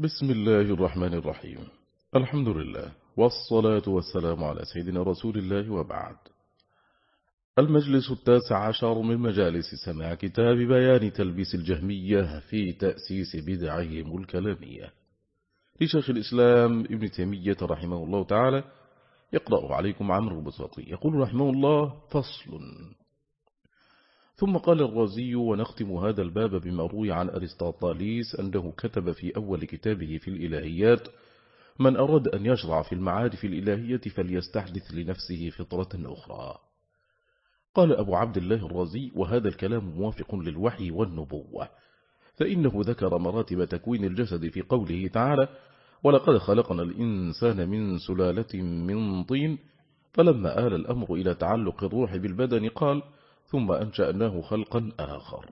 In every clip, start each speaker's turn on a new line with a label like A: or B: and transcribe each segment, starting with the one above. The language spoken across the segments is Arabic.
A: بسم الله الرحمن الرحيم. الحمد لله والصلاة والسلام على سيدنا رسول الله وبعد. المجلس التاسع عشر من مجالس سماع كتاب بيان تلبيس الجهمية في تأسيس بدعهم الكلامية. لشيخ الإسلام ابن تيمية رحمه الله تعالى يقرأ عليكم عمرو بساطي يقول رحمه الله فصل. ثم قال الرازي ونختم هذا الباب بما روي عن أرسطاطاليس أنه كتب في أول كتابه في الإلهيات من أراد أن يشرع في المعارف الإلهية فليستحدث لنفسه فطرة أخرى. قال أبو عبد الله الرازي وهذا الكلام موافق للوحي والنبوة فإنه ذكر مراتب تكوين الجسد في قوله تعالى ولقد خلقنا الإنسان من سلالة من طين فلما آل الأمر إلى تعلق الروح بالبدن قال ثم أنشأناه خلقا آخر.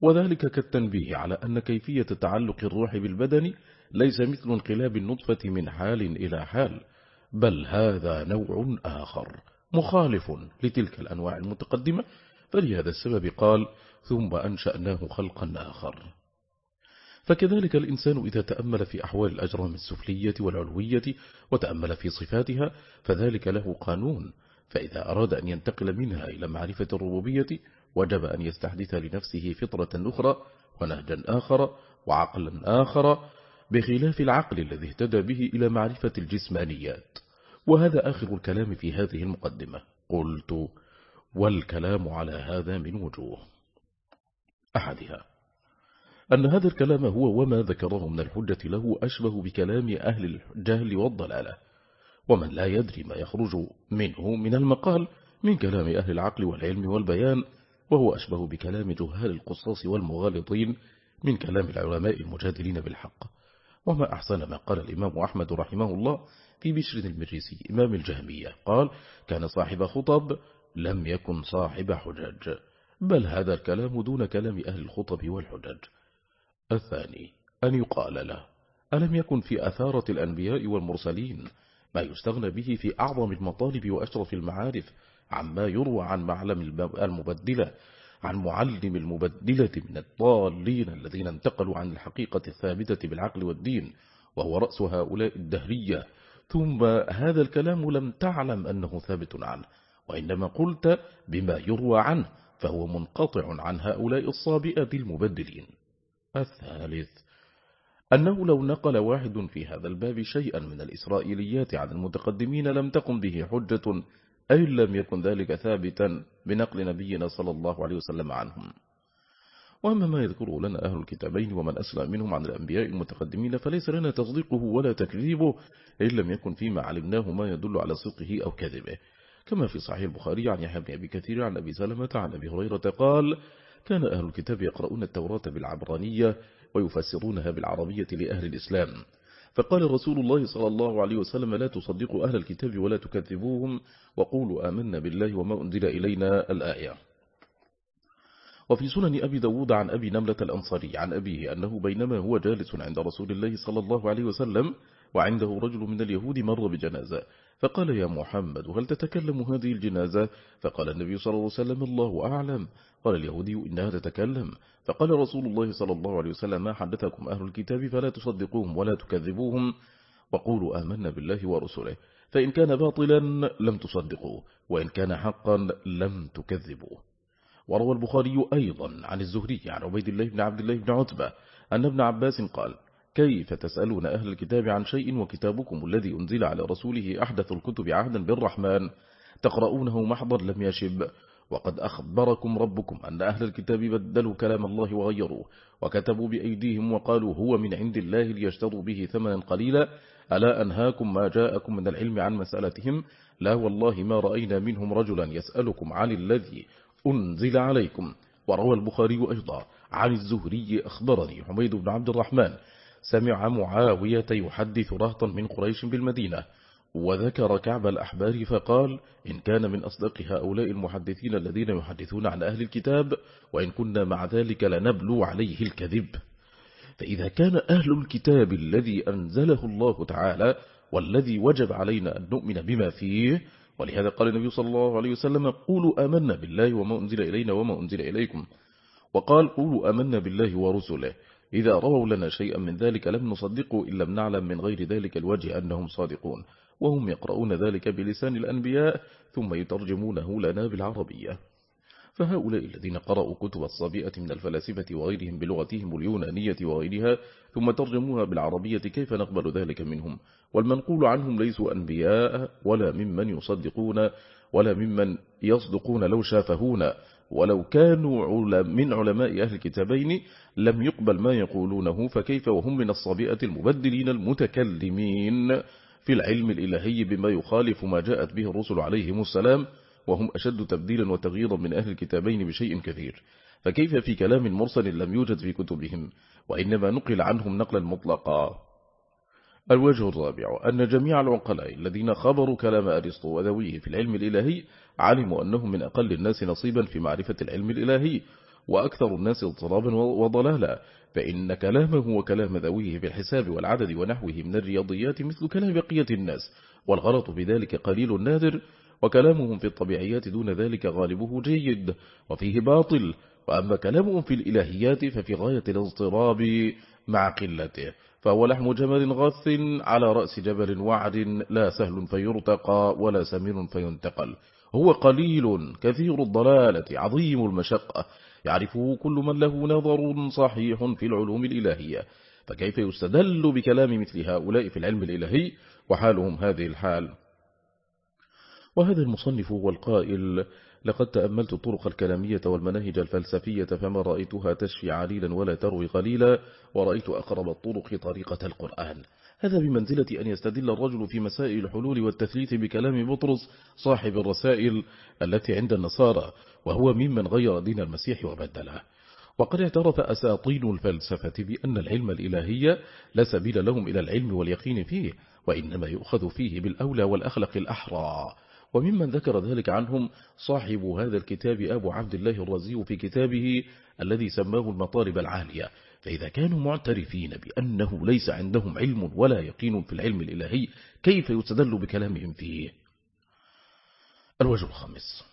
A: وذلك كالتنبيه على أن كيفية تعلق الروح بالبدن ليس مثل انقلاب النطفة من حال إلى حال بل هذا نوع آخر مخالف لتلك الأنواع المتقدمة. فلهذا السبب قال ثم أنشأناه خلقا آخر. فكذلك الإنسان إذا تأمل في أحوال الأجرام السفلية والعلوية وتأمل في صفاتها فذلك له قانون فإذا أراد أن ينتقل منها إلى معرفة الربوبية وجب أن يستحدث لنفسه فطرة أخرى ونهجا آخر وعقلا آخر بخلاف العقل الذي اهتدى به إلى معرفة الجسمانيات. وهذا آخر الكلام في هذه المقدمة. قلت والكلام على هذا من وجوه. أحدها أن هذا الكلام هو وما ذكره من الحجة له أشبه بكلام أهل الجهل والضلالة. ومن لا يدري ما يخرج منه من المقال من كلام أهل العقل والعلم والبيان وهو أشبه بكلام جهال القصاص والمغالطين من كلام العلماء المجادلين بالحق. وما أحسن ما قال الإمام أحمد رحمه الله في بشر المريسي إمام الجهمية. قال كان صاحب خطب لم يكن صاحب حجج بل هذا الكلام دون كلام أهل الخطب والحجج الثاني أن يقال له ألم يكن في أثارة الأنبياء والمرسلين ما يستغنى به في أعظم المطالب وأشرف المعارف عما يروى عن معلم المبدلة عن معلم المبدلة من الضالين الذين انتقلوا عن الحقيقة الثابتة بالعقل والدين وهو رأس هؤلاء الدهرية. ثم هذا الكلام لم تعلم أنه ثابت عنه وإنما قلت بما يروى عنه فهو منقطع عن هؤلاء الصابئة المبدلين. الثالث أنه لو نقل واحد في هذا الباب شيئا من الإسرائيليات عن المتقدمين لم تقم به حجة أي لم يكن ذلك ثابتا بنقل نبينا صلى الله عليه وسلم عنهم. وأما ما يذكره لنا أهل الكتابين ومن أسلم منهم عن الأنبياء المتقدمين فليس لنا تصديقه ولا تكذيبه إن لم يكن فيما علمناه ما يدل على صدقه أو كذبه. كما في صحيح البخاري عن يحيى بن أبي كثير عن أبي سلمة عن أبي هريرة قال كان أهل الكتاب يقرؤون التوراة بالعبرانية ويفسرونها بالعربية لأهل الإسلام. فقال رسول الله صلى الله عليه وسلم لا تصدقوا أهل الكتاب ولا تكذبوهم وقولوا آمنا بالله وما أنزل إلينا الآية. وفي سنن أبي داود عن أبي نملة الأنصاري عن أبيه أنه بينما هو جالس عند رسول الله صلى الله عليه وسلم وعنده رجل من اليهود مر بجنازة. فقال يا محمد هل تتكلم هذه الجنازة؟ فقال النبي صلى الله عليه وسلم الله أعلم. قال اليهودي إنها تتكلم. فقال رسول الله صلى الله عليه وسلم ما حدثكم أهل الكتاب فلا تصدقوهم ولا تكذبوهم. وقولوا آمنا بالله ورسوله فإن كان باطلا لم تصدقوه وإن كان حقا لم تكذبوه. وروى البخاري أيضا عن الزهري عن عبيد الله بن عبد الله بن عتبة أن ابن عباس قال كيف تسألون أهل الكتاب عن شيء وكتابكم الذي أنزل على رسوله أحدث الكتب عهدا بالرحمن؟ تقرؤونه محضر لم يشب. وقد أخبركم ربكم أن أهل الكتاب بدلوا كلام الله وغيروه وكتبوا بأيديهم وقالوا هو من عند الله ليشتروا به ثمنا قليلا. ألا أنهاكم ما جاءكم من العلم عن مسألتهم؟ لا والله ما رأينا منهم رجلا يسألكم عن الذي أنزل عليكم. وروى البخاري أيضا عن الزهري أخبرني حميد بن عبد الرحمن سمع معاوية يحدث رهطا من قريش بالمدينة وذكر كعب الأحبار فقال إن كان من أصدق هؤلاء المحدثين الذين يحدثون عن أهل الكتاب وإن كنا مع ذلك لنبلو عليه الكذب. فإذا كان أهل الكتاب الذي أنزله الله تعالى والذي وجب علينا أن نؤمن بما فيه ولهذا قال النبي صلى الله عليه وسلم قولوا آمنا بالله وما أنزل إلينا وما أنزل إليكم. وقال قولوا آمنا بالله ورسله. إذا رووا لنا شيئا من ذلك لم نصدقه إن لم نعلم من غير ذلك الوجه أنهم صادقون. وهم يقرؤون ذلك بلسان الأنبياء ثم يترجمونه لنا بالعربية. فهؤلاء الذين قرأوا كتب الصبيئة من الفلاسفة وغيرهم بلغتهم اليونانية وغيرها ثم ترجموها بالعربية كيف نقبل ذلك منهم؟ والمنقول عنهم ليسوا أنبياء ولا ممن يصدقون ولا ممن يصدقون لو شافهون ولو كانوا من علماء أهل الكتابين لم يقبل ما يقولونه فكيف وهم من الصبيئة المبدلين المتكلمين في العلم الإلهي بما يخالف ما جاءت به الرسل عليهم السلام وهم أشد تبديلا وتغييرا من أهل الكتابين بشيء كثير؟ فكيف في كلام مرسل لم يوجد في كتبهم؟ وإنما نقل عنهم نقلا مطلقا. الوجه الرابع أن جميع العقلاء الذين خبروا كلام أرسطو وذويه في العلم الإلهي علموا أنهم من أقل الناس نصيبا في معرفة العلم الإلهي وأكثر الناس اضطرابا وضلالا فإن كلامه وكلام ذويه في الحساب والعدد ونحوه من الرياضيات مثل كلام بقية الناس والغلط بذلك قليل نادر وكلامهم في الطبيعيات دون ذلك غالبه جيد وفيه باطل وأما كلامهم في الإلهيات ففي غاية الاضطراب مع قلته. فهو لحم جمل غث على رأس جبل وعد لا سهل فيرتقى ولا سمير فينتقل. هو قليل كثير الضلالة عظيم المشقة. يعرفه كل من له نظر صحيح في العلوم الإلهية. فكيف يستدل بكلام مثل هؤلاء في العلم الإلهي؟ وحالهم هذه الحال. وهذا المصنف هو القائل لقد تأملت الطرق الكلامية والمناهج الفلسفية فما رأيتها تشفي عليلا ولا تروي قليلا ورأيت أقرب الطرق طريقة القرآن. هذا بمنزلة أن يستدل الرجل في مسائل الحلول والتثليث بكلام بطرس صاحب الرسائل التي عند النصارى وهو ممن غير دين المسيح وبدله. وقد اعترف أساطين الفلسفة بأن العلم الإلهي لا سبيل لهم إلى العلم واليقين فيه وإنما يؤخذ فيه بالأولى والأخلق الأحرى. وممن ذكر ذلك عنهم صاحب هذا الكتاب أبو عبد الله الرزي في كتابه الذي سماه المطالب العالية. فإذا كانوا معترفين بأنه ليس عندهم علم ولا يقين في العلم الإلهي كيف يستدل بكلامهم فيه؟ الوجه الخامس.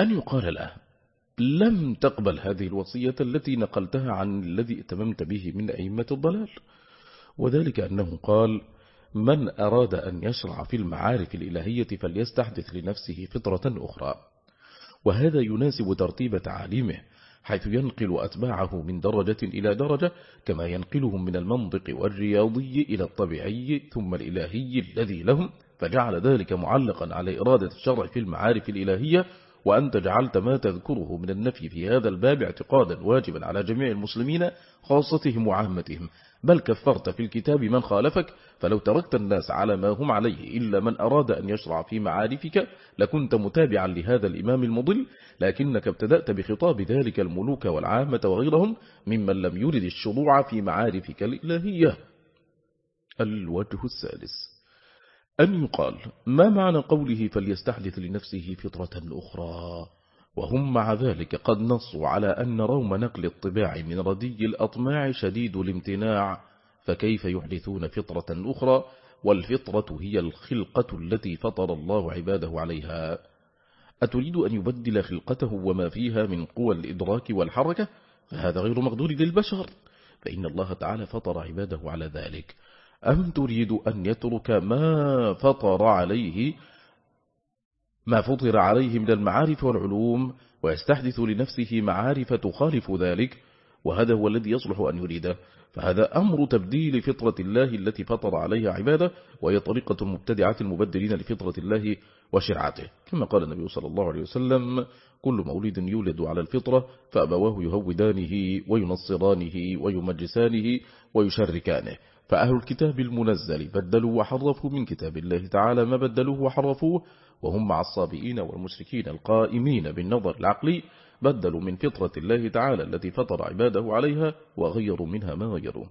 A: أن يقال له لم تقبل هذه الوصية التي نقلتها عن الذي اتممت به من أئمة الضلال. وذلك أنه قال من أراد أن يشرع في المعارف الإلهية فليستحدث لنفسه فطرة أخرى. وهذا يناسب ترتيب تعاليمه حيث ينقل أتباعه من درجة إلى درجة كما ينقلهم من المنطق والرياضي إلى الطبيعي ثم الإلهي الذي لهم فجعل ذلك معلقا على إرادة الشرع في المعارف الإلهية وأنت جعلت ما تذكره من النفي في هذا الباب اعتقادا واجبا على جميع المسلمين خاصتهم وعامتهم. بل كفرت في الكتاب من خالفك فلو تركت الناس على ما هم عليه إلا من أراد أن يشرع في معارفك لكنت متابعا لهذا الإمام المضل لكنك ابتدأت بخطاب ذلك الملوك والعامة وغيرهم ممن لم يرد الشروع في معارفك الإلهية. الوجه السادس أن يقال ما معنى قوله فليستحدث لنفسه فطرة أخرى؟ وهم مع ذلك قد نصوا على أن روم نقل الطباع من ردي الأطماع شديد الامتناع فكيف يحدثون فطرة أخرى؟ والفطرة هي الخلقة التي فطر الله عباده عليها. أتريد أن يبدل خلقته وما فيها من قوى الإدراك والحركة؟ فهذا غير مقدور للبشر. فإن الله تعالى فطر عباده على ذلك. أم تريد أن يترك ما فطر عليه ما فطر عليه من المعارف والعلوم ويستحدث لنفسه معارف تخالف ذلك وهذا هو الذي يصلح أن يريده. فهذا أمر تبديل فطرة الله التي فطر عليها عباده وهي طريقة المبتدعة المبدلين لفطرة الله وشرعته. كما قال النبي صلى الله عليه وسلم كل مولد يولد على الفطرة فأبواه يهودانه وينصرانه ويمجسانه ويشركانه. فأهل الكتاب المنزل بدلوا وحرفوا من كتاب الله تعالى ما بدلوه وحرفوه وهم مع الصابئين والمشركين القائمين بالنظر العقلي بدلوا من فطرة الله تعالى التي فطر عباده عليها وغيروا منها ما غيروا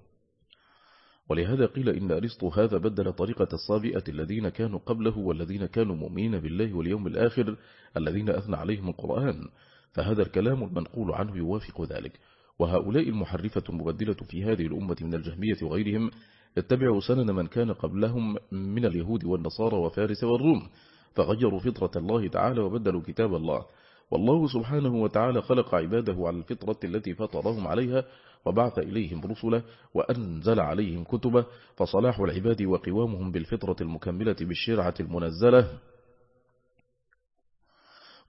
A: ولهذا قيل إن أرسطو هذا بدل طريقة الصابئة الذين كانوا قبله والذين كانوا مؤمنين بالله واليوم الآخر الذين أثنى عليهم القرآن. فهذا الكلام المنقول عنه يوافق ذلك. وهؤلاء المحرفة المبدلة في هذه الأمة من الجهمية وغيرهم اتبعوا سنن من كان قبلهم من اليهود والنصارى وفارس والروم فغيروا فطرة الله تعالى وبدلوا كتاب الله. والله سبحانه وتعالى خلق عباده على الفطرة التي فطرهم عليها وبعث إليهم رسله وأنزل عليهم كتبه فصلاح العباد وقوامهم بالفطرة المكملة بالشرعة المنزلة.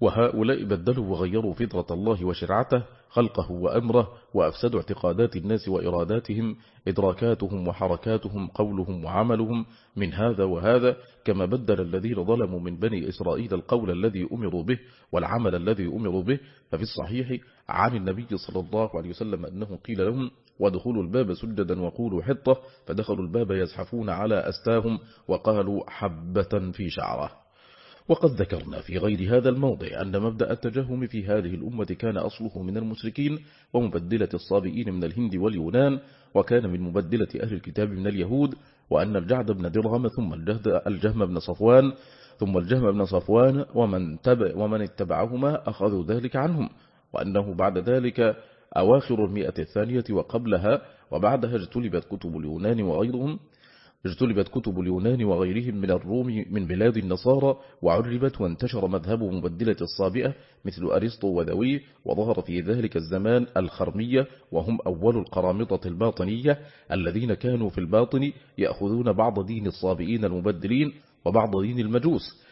A: وهؤلاء بدلوا وغيروا فطرة الله وشرعته خلقه وأمره وأفسدوا اعتقادات الناس وإراداتهم إدراكاتهم وحركاتهم قولهم وعملهم من هذا وهذا كما بدل الذين ظلموا من بني إسرائيل القول الذي أمروا به والعمل الذي أمروا به ففي الصحيح عن النبي صلى الله عليه وسلم أنه قيل لهم ودخلوا الباب سجدا وقولوا حطة فدخلوا الباب يزحفون على أستاهم وقالوا حبة في شعرة وقد ذكرنا في غير هذا الموضع أن مبدأ التجهم في هذه الأمة كان أصله من المشركين ومبدلة الصابئين من الهند واليونان وكان من مبدلة أهل الكتاب من اليهود وأن الجعد بن درهم ثم الجهم بن صفوان ثم الجهم بن صفوان ومن, تبع ومن اتبعهما أخذوا ذلك عنهم وأنه بعد ذلك أواخر المئة الثانية وقبلها وبعدها اجتلبت كتب اليونان وغيرهم اجتلبت كتب اليونان وغيرهم من الروم من بلاد النصارى وعربت وانتشر مذهب مبدلة الصابئة مثل أرسطو وذوي وظهر في ذلك الزمان الخرمية وهم أول القرامطة الباطنية الذين كانوا في الباطن يأخذون بعض دين الصابئين المبدلين وبعض دين المجوس.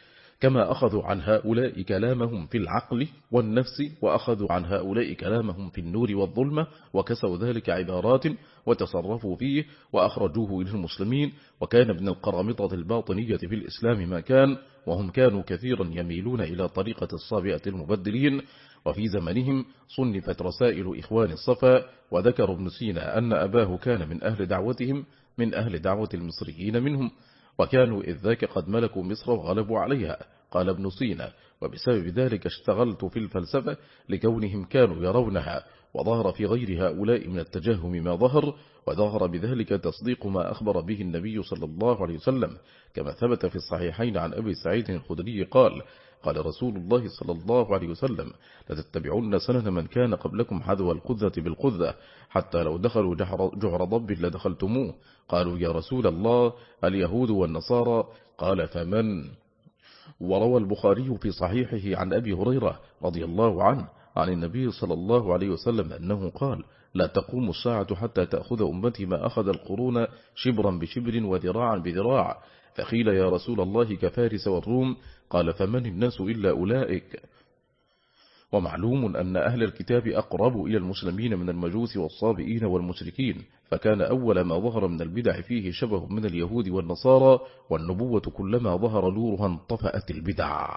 A: كما أخذوا عن هؤلاء كلامهم في العقل والنفس وأخذوا عن هؤلاء كلامهم في النور والظلمة وكسوا ذلك عبارات وتصرفوا فيه وأخرجوه إلى المسلمين وكان ابن القرامطة الباطنية في الإسلام ما كان وهم كانوا كثيرا يميلون إلى طريقة الصابئة المبدلين وفي زمنهم صنفت رسائل إخوان الصفا وذكر ابن سينا أن أباه كان من أهل دعوتهم من أهل دعوة المصريين منهم. وكانوا إذ ذاك قد ملكوا مصر وغلبوا عليها. قال ابن سينا وبسبب ذلك اشتغلت في الفلسفة لكونهم كانوا يرونها وظهر في غير هؤلاء من التجهم ما ظهر وظهر بذلك تصديق ما أخبر به النبي صلى الله عليه وسلم. كما ثبت في الصحيحين عن أبي سعيد الخدري قال قال رسول الله صلى الله عليه وسلم لتتبعون سنن من كان قبلكم حذو القذة بالقذة حتى لو دخلوا جعر ضب لدخلتموه. قالوا يا رسول الله اليهود والنصارى قال فمن؟ وروى البخاري في صحيحه عن أبي هريرة رضي الله عنه عن النبي صلى الله عليه وسلم أنه قال لا تقوم الساعة حتى تأخذ أمتي ما أخذ القرون شبرا بشبر وذراعا بذراع فقيل يا رسول الله كفارس والروم؟ قال فمن الناس إلا أولئك؟ ومعلوم أن أهل الكتاب أقرب إلى المسلمين من المجوس والصابئين والمشركين فكان أول ما ظهر من البدع فيه شبه من اليهود والنصارى والنبوة كلما ظهر نورها انطفأت البدع.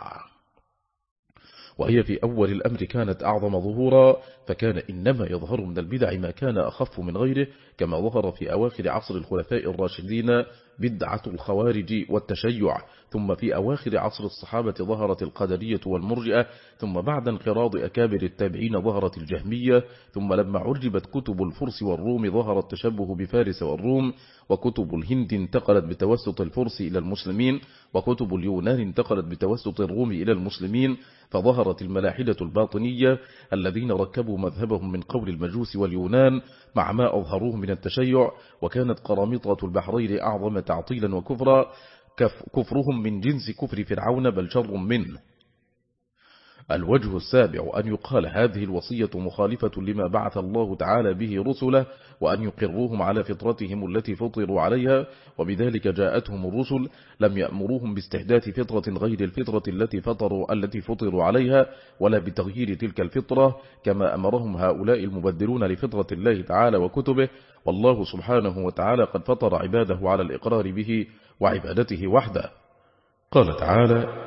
A: وهي في أول الأمر كانت أعظم ظهورا فكان إنما يظهر من البدع ما كان أخف من غيره كما ظهر في أواخر عصر الخلفاء الراشدين بدعة الخوارج والتشيع. ثم في أواخر عصر الصحابة ظهرت القدرية والمرجئة ثم بعد انقراض أكابر التابعين ظهرت الجهمية ثم لما عرجبت كتب الفرس والروم ظهر التشبه بفارس والروم وكتب الهند انتقلت بتوسط الفرس إلى المسلمين وكتب اليونان انتقلت بتوسط الروم إلى المسلمين فظهرت الملاحدة الباطنية الذين ركبوا مذهبهم من قول المجوس واليونان مع ما أظهروه من التشيع وكانت قرامطة البحرين أعظم تعطيلا وكفرا كفرهم من جنس كفر فرعون بل شر منه. الوجه السابع أن يقال هذه الوصية مخالفة لما بعث الله تعالى به رسله وأن يقروهم على فطرتهم التي فطروا عليها وبذلك جاءتهم الرسل لم يأمروهم باستحداث فطرة غير الفطرة التي فطروا التي فطروا عليها ولا بتغيير تلك الفطرة كما أمرهم هؤلاء المبدلون لفطرة الله تعالى وكتبه. والله سبحانه وتعالى قد فطر عباده على الإقرار به وعبادته وحده. قال تعالى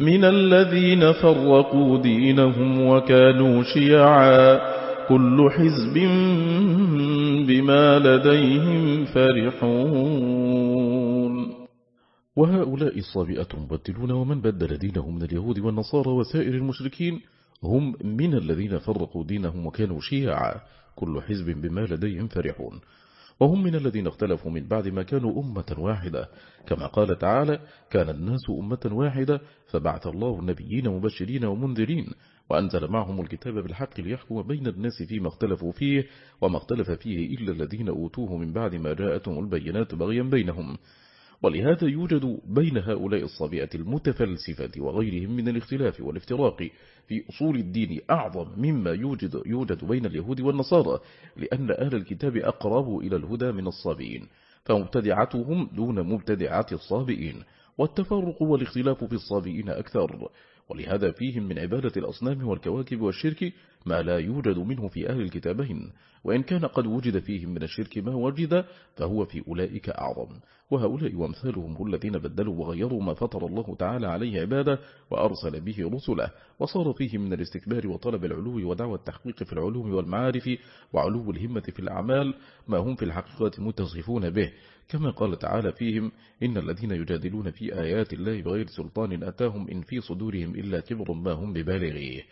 A: من الذين فرقوا دينهم وكانوا شيعا. كل حزب بما لديهم فرحون. وهؤلاء الصابئة مبدلون ومن بدل دينه من اليهود والنصارى وسائر المشركين هم من الذين فرقوا دينهم وكانوا شيعا. كل حزب بما لديهم فرحون. وهم من الذين اختلفوا من بعد ما كانوا أمة واحدة. كما قال تعالى كان الناس أمة واحدة فبعث الله النبيين مبشرين ومنذرين وأنزل معهم الكتاب بالحق ليحكم بين الناس فيما اختلفوا فيه وما اختلف فيه إلا الذين أوتوه من بعد ما جاءتهم البينات بغيا بينهم. ولهذا يوجد بين هؤلاء الصبيئة المتفلسفة وغيرهم من الاختلاف والافتراق في أصول الدين أعظم مما يوجد, يوجد بين اليهود والنصارى لأن أهل الكتاب أقرب إلى الهدى من الصابئين فمبتدعتهم دون مبتدعات الصابئين والتفرق والاختلاف في الصابئين أكثر. ولهذا فيهم من عبادة الأصنام والكواكب والشرك ما لا يوجد منه في أهل الكتابين وإن كان قد وجد فيهم من الشرك ما وجد فهو في أولئك أعظم. وهؤلاء وأمثالهم هم الذين بدلوا وغيروا ما فطر الله تعالى عليه عباده وأرسل به رسله وصار فيهم من الاستكبار وطلب العلو ودعوى التحقيق في العلوم والمعارف وعلو الهمة في الأعمال ما هم في الحقيقة متصفون به. كما قال تعالى فيهم إن الذين يجادلون في آيات الله بغير سلطان أتاهم إن في صدورهم إلا كبر ما هم ببالغيه.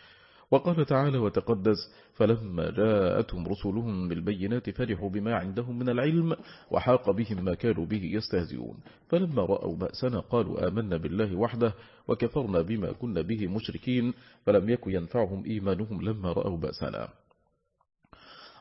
A: وقال تعالى وتقدس فلما جاءتهم رسلهم بالبينات فرحوا بما عندهم من العلم وحاق بهم ما كانوا به يستهزئون. فلما رأوا بأسنا قالوا آمنا بالله وحده وكفرنا بما كنا به مشركين فلم يكن ينفعهم إيمانهم لما رأوا بأسنا.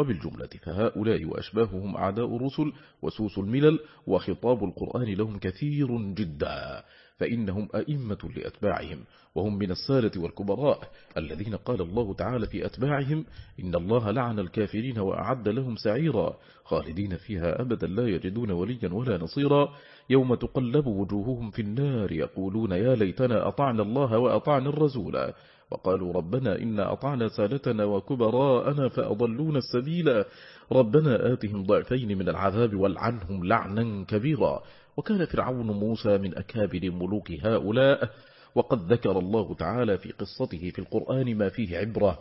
A: وبالجملة فهؤلاء وأشباههم أعداء الرسل وسوس الملل وخطاب القرآن لهم كثير جدا فإنهم أئمة لأتباعهم وهم من السالة والكبراء الذين قال الله تعالى في أتباعهم إن الله لعن الكافرين وأعد لهم سعيرا خالدين فيها أبدا لا يجدون وليا ولا نصيرا يوم تقلب وجوههم في النار يقولون يا ليتنا أطعنا الله وأطعنا الرسول. وقالوا ربنا إنا أطعنا سادتنا وكبراءنا فأضلون السبيل. ربنا آتهم ضعفين من العذاب والعنهم لعنا كبيرا. وكان فرعون موسى من أكابر ملوك هؤلاء وقد ذكر الله تعالى في قصته في القرآن ما فيه عبرة.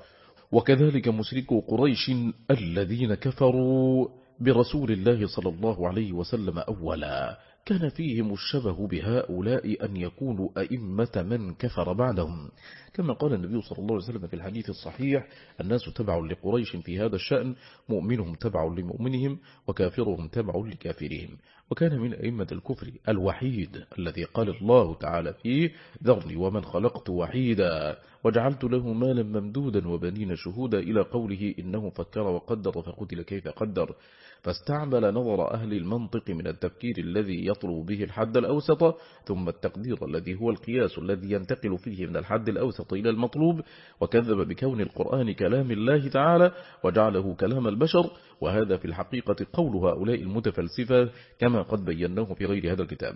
A: وكذلك مشركو قريش الذين كفروا برسول الله صلى الله عليه وسلم أولا. كان فيهم الشبه بهؤلاء أن يكونوا أئمة من كفر بعدهم. كما قال النبي صلى الله عليه وسلم في الحديث الصحيح الناس تبع لقريش في هذا الشأن مؤمنهم تبع لمؤمنهم وكافرهم تبع لكافرهم. وكان من أئمة الكفر الوحيد الذي قال الله تعالى فيه ذرني ومن خلقت وحيدا وجعلت له مالا ممدودا وبنين شهودا إلى قوله إنه فكر وقدر فقتل كيف قدر. فاستعمل نظر أهل المنطق من التفكير الذي يطلب به الحد الأوسط ثم التقدير الذي هو القياس الذي ينتقل فيه من الحد الأوسط إلى المطلوب وكذب بكون القرآن كلام الله تعالى وجعله كلام البشر وهذا في الحقيقة قول هؤلاء المتفلسفة كما قد بيناه في غير هذا الكتاب.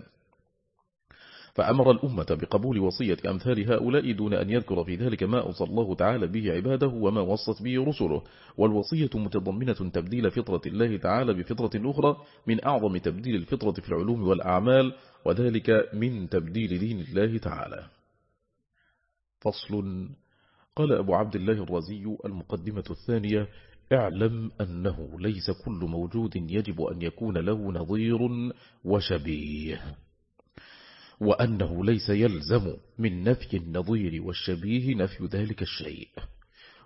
A: فأمر الأمة بقبول وصية أمثال هؤلاء دون أن يذكر في ذلك ما أوصى الله تعالى به عباده وما وصت به رسله. والوصية متضمنة تبديل فطرة الله تعالى بفطرة أخرى من أعظم تبديل الفطرة في العلوم والأعمال وذلك من تبديل دين الله تعالى. فصل. قال أبو عبد الله الرازي المقدمة الثانية اعلم أنه ليس كل موجود يجب أن يكون له نظير وشبيه. وأنه ليس يلزم من نفي النظير والشبيه نفي ذلك الشيء.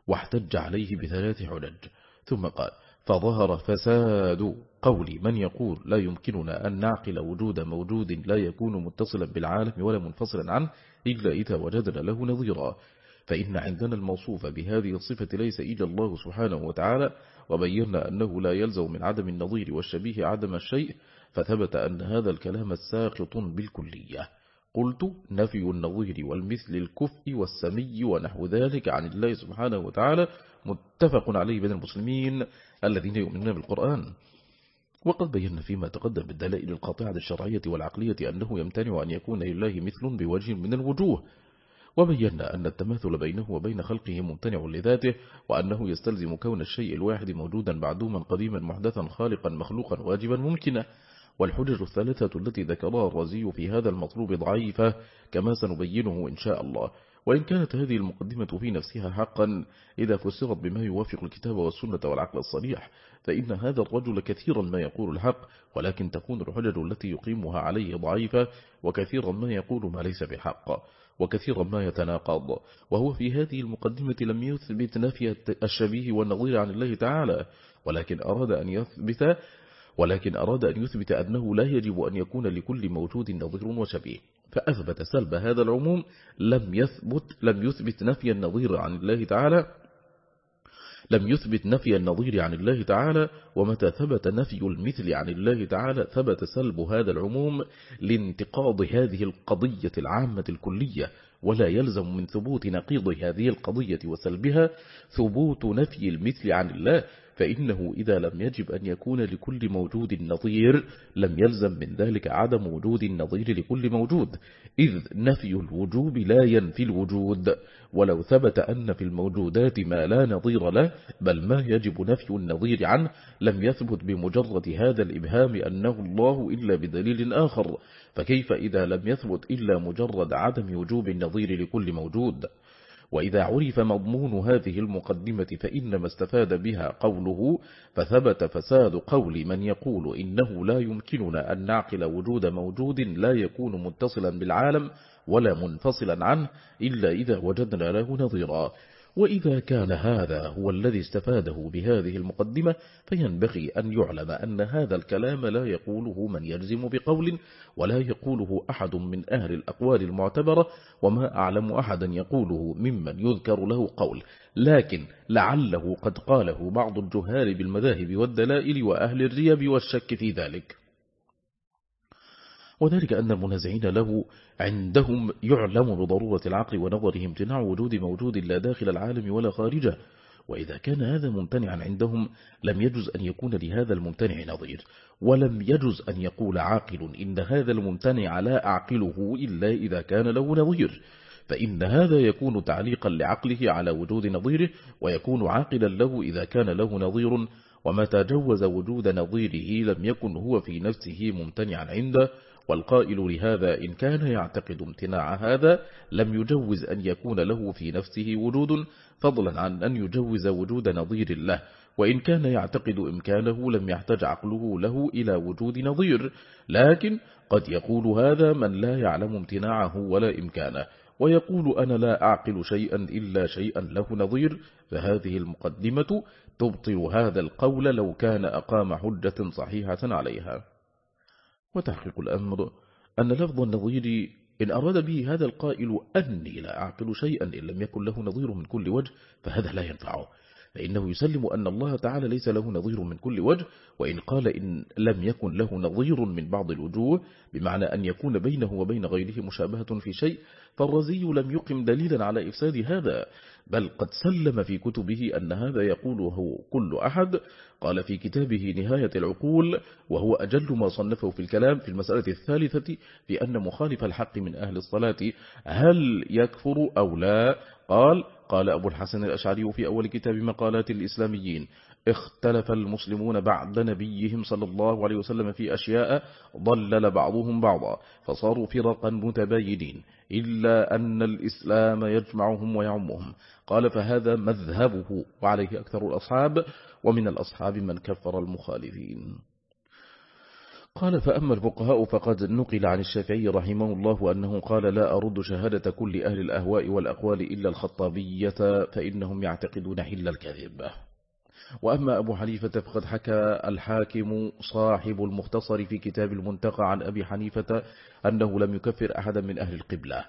A: واحتج عليه بثلاث حجج ثم قال فظهر فساد قول من يقول لا يمكننا أن نعقل وجود موجود لا يكون متصلا بالعالم ولا منفصلا عنه إلا إذا وجدنا له نظيرا. فإن عندنا الموصوف بهذه الصفة ليس إلا الله سبحانه وتعالى وبينا أنه لا يلزم من عدم النظير والشبيه عدم الشيء فثبت أن هذا الكلام ساقط بالكلية. قلت نفي النظير والمثل الكفء والسمي ونحو ذلك عن الله سبحانه وتعالى متفق عليه بين المسلمين الذين يؤمنون بالقرآن. وقد بينا فيما تقدم بالدلائل القاطعة الشرعية والعقلية أنه يمتنع أن يكون لله مثل بوجه من الوجوه وبينا أن التماثل بينه وبين خلقه ممتنع لذاته وأنه يستلزم كون الشيء الواحد موجودا بعدوما قديما محدثا خالقا مخلوقا واجبا ممكنا. والحجج الثلاثة التي ذكرها الرازي في هذا المطلوب ضعيفة كما سنبينه إن شاء الله. وإن كانت هذه المقدمة في نفسها حقا إذا فسرت بما يوافق الكتاب والسنة والعقل الصريح فإن هذا الرجل كثيرا ما يقول الحق ولكن تكون الحجج التي يقيمها عليه ضعيفة وكثيرا ما يقول ما ليس بحق. وكثيرا ما يتناقض. وهو في هذه المقدمة لم يثبت نفي الشبيه والنظير عن الله تعالى ولكن أراد أن يثبت ولكن أراد أن يثبت أنه لا يجب أن يكون لكل موجود نظير وشبيه. فأثبت سلب هذا العموم لم يثبت, لم يثبت نفي النظير عن الله تعالى لم يثبت نفي النظير عن الله تعالى ومتى ثبت نفي المثل عن الله تعالى ثبت سلب هذا العموم لانتقاض هذه القضية العامة الكلية ولا يلزم من ثبوت نقيض هذه القضية وسلبها ثبوت نفي المثل عن الله. فإنه إذا لم يجب أن يكون لكل موجود نظير لم يلزم من ذلك عدم وجود النظير لكل موجود. إذ نفي الوجوب لا ينفي الوجود. ولو ثبت أن في الموجودات ما لا نظير له بل ما يجب نفي النظير عنه لم يثبت بمجرد هذا الإبهام أنه الله إلا بدليل آخر. فكيف إذا لم يثبت إلا مجرد عدم وجوب النظير لكل موجود؟ وإذا عرف مضمون هذه المقدمة فإنما استفاد بها قوله فثبت فساد قول من يقول إنه لا يمكننا أن نعقل وجود موجود لا يكون متصلا بالعالم ولا منفصلا عنه إلا إذا وجدنا له نظيرا. وإذا كان هذا هو الذي استفاده بهذه المقدمة فينبغي أن يعلم أن هذا الكلام لا يقوله من يلزم بقول ولا يقوله أحد من أهل الأقوال المعتبرة وما أعلم أحدا يقوله ممن يذكر له قول. لكن لعله قد قاله بعض الجهال بالمذاهب والدلائل وأهل الريب والشك في ذلك. وذلك أن المنازعين له عندهم يعلم بضرورة العقل ونظره امتناع وجود موجود لا داخل العالم ولا خارجه. وإذا كان هذا ممتنعا عندهم لم يجز أن يكون لهذا الممتنع نظير. ولم يجز أن يقول عاقل إن هذا الممتنع لا أعقله إلا إذا كان له نظير. فإن هذا يكون تعليقا لعقله على وجود نظيره ويكون عاقلا له إذا كان له نظير. ومتى جوز وجود نظيره لم يكن هو في نفسه ممتنعا عنده. والقائل لهذا إن كان يعتقد امتناع هذا لم يجوز أن يكون له في نفسه وجود فضلا عن أن يجوز وجود نظير له. وإن كان يعتقد إمكانه لم يحتج عقله له إلى وجود نظير. لكن قد يقول هذا من لا يعلم امتناعه ولا إمكانه. ويقول أنا لا أعقل شيئا إلا شيئا له نظير. فهذه المقدمة تبطل هذا القول لو كان أقام حجة صحيحة عليها. وتحقيق الأمر أن لفظ النظير إن أراد به هذا القائل أني لا أعقل شيئا إن لم يكن له نظير من كل وجه فهذا لا ينفعه فإنه يسلم أن الله تعالى ليس له نظير من كل وجه وإن قال إن لم يكن له نظير من بعض الوجوه بمعنى أن يكون بينه وبين غيره مشابهة في شيء فالرزي لم يقم دليلا على إفساد هذا. بل قد سلم في كتبه أن هذا يقوله كل أحد. قال في كتابه نهاية العقول وهو أجل ما صنفه في الكلام في المسألة الثالثة بأن مخالف الحق من أهل الصلاة هل يكفر أو لا؟ قال قال أبو الحسن الأشعري في أول كتاب مقالات الإسلاميين اختلف المسلمون بعد نبيهم صلى الله عليه وسلم في أشياء ضلل بعضهم بعضا فصاروا فرقا متباينين إلا أن الإسلام يجمعهم ويعمهم. قال فهذا مذهبه وعليه أكثر الأصحاب ومن الأصحاب من كفر المخالفين. قال فأما الفقهاء فقد نقل عن الشافعي رحمه الله أنه قال لا أرد شهادة كل أهل الأهواء والأقوال إلا الخطابية فإنهم يعتقدون حل الكذب. وأما أبو حنيفة فقد حكى الحاكم صاحب المختصر في كتاب المنتقى عن أبي حنيفة أنه لم يكفر أحدا من أهل القبلة.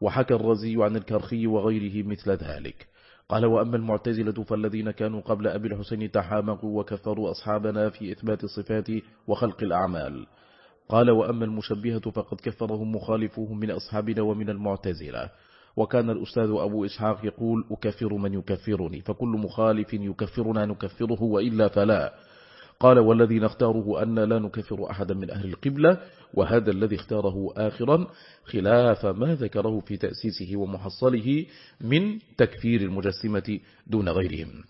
A: وحكى الرزي عن الكرخي وغيره مثل ذلك. قال وأما المعتزلة فالذين كانوا قبل أبي الحسين تحامقوا وكفروا أصحابنا في إثبات الصفات وخلق الأعمال. قال وأما المشبهة فقد كفرهم مخالفوهم من أصحابنا ومن المعتزلة. وكان الأستاذ أبو إسحاق يقول أكفر من يكفرني فكل مخالف يكفرنا نكفره وإلا فلا. قال والذي نختاره أن لا نكفر أحدا من أهل القبلة وهذا الذي اختاره آخرا خلاف ما ذكره في تأسيسه ومحصله من تكفير المجسمة دون غيرهم.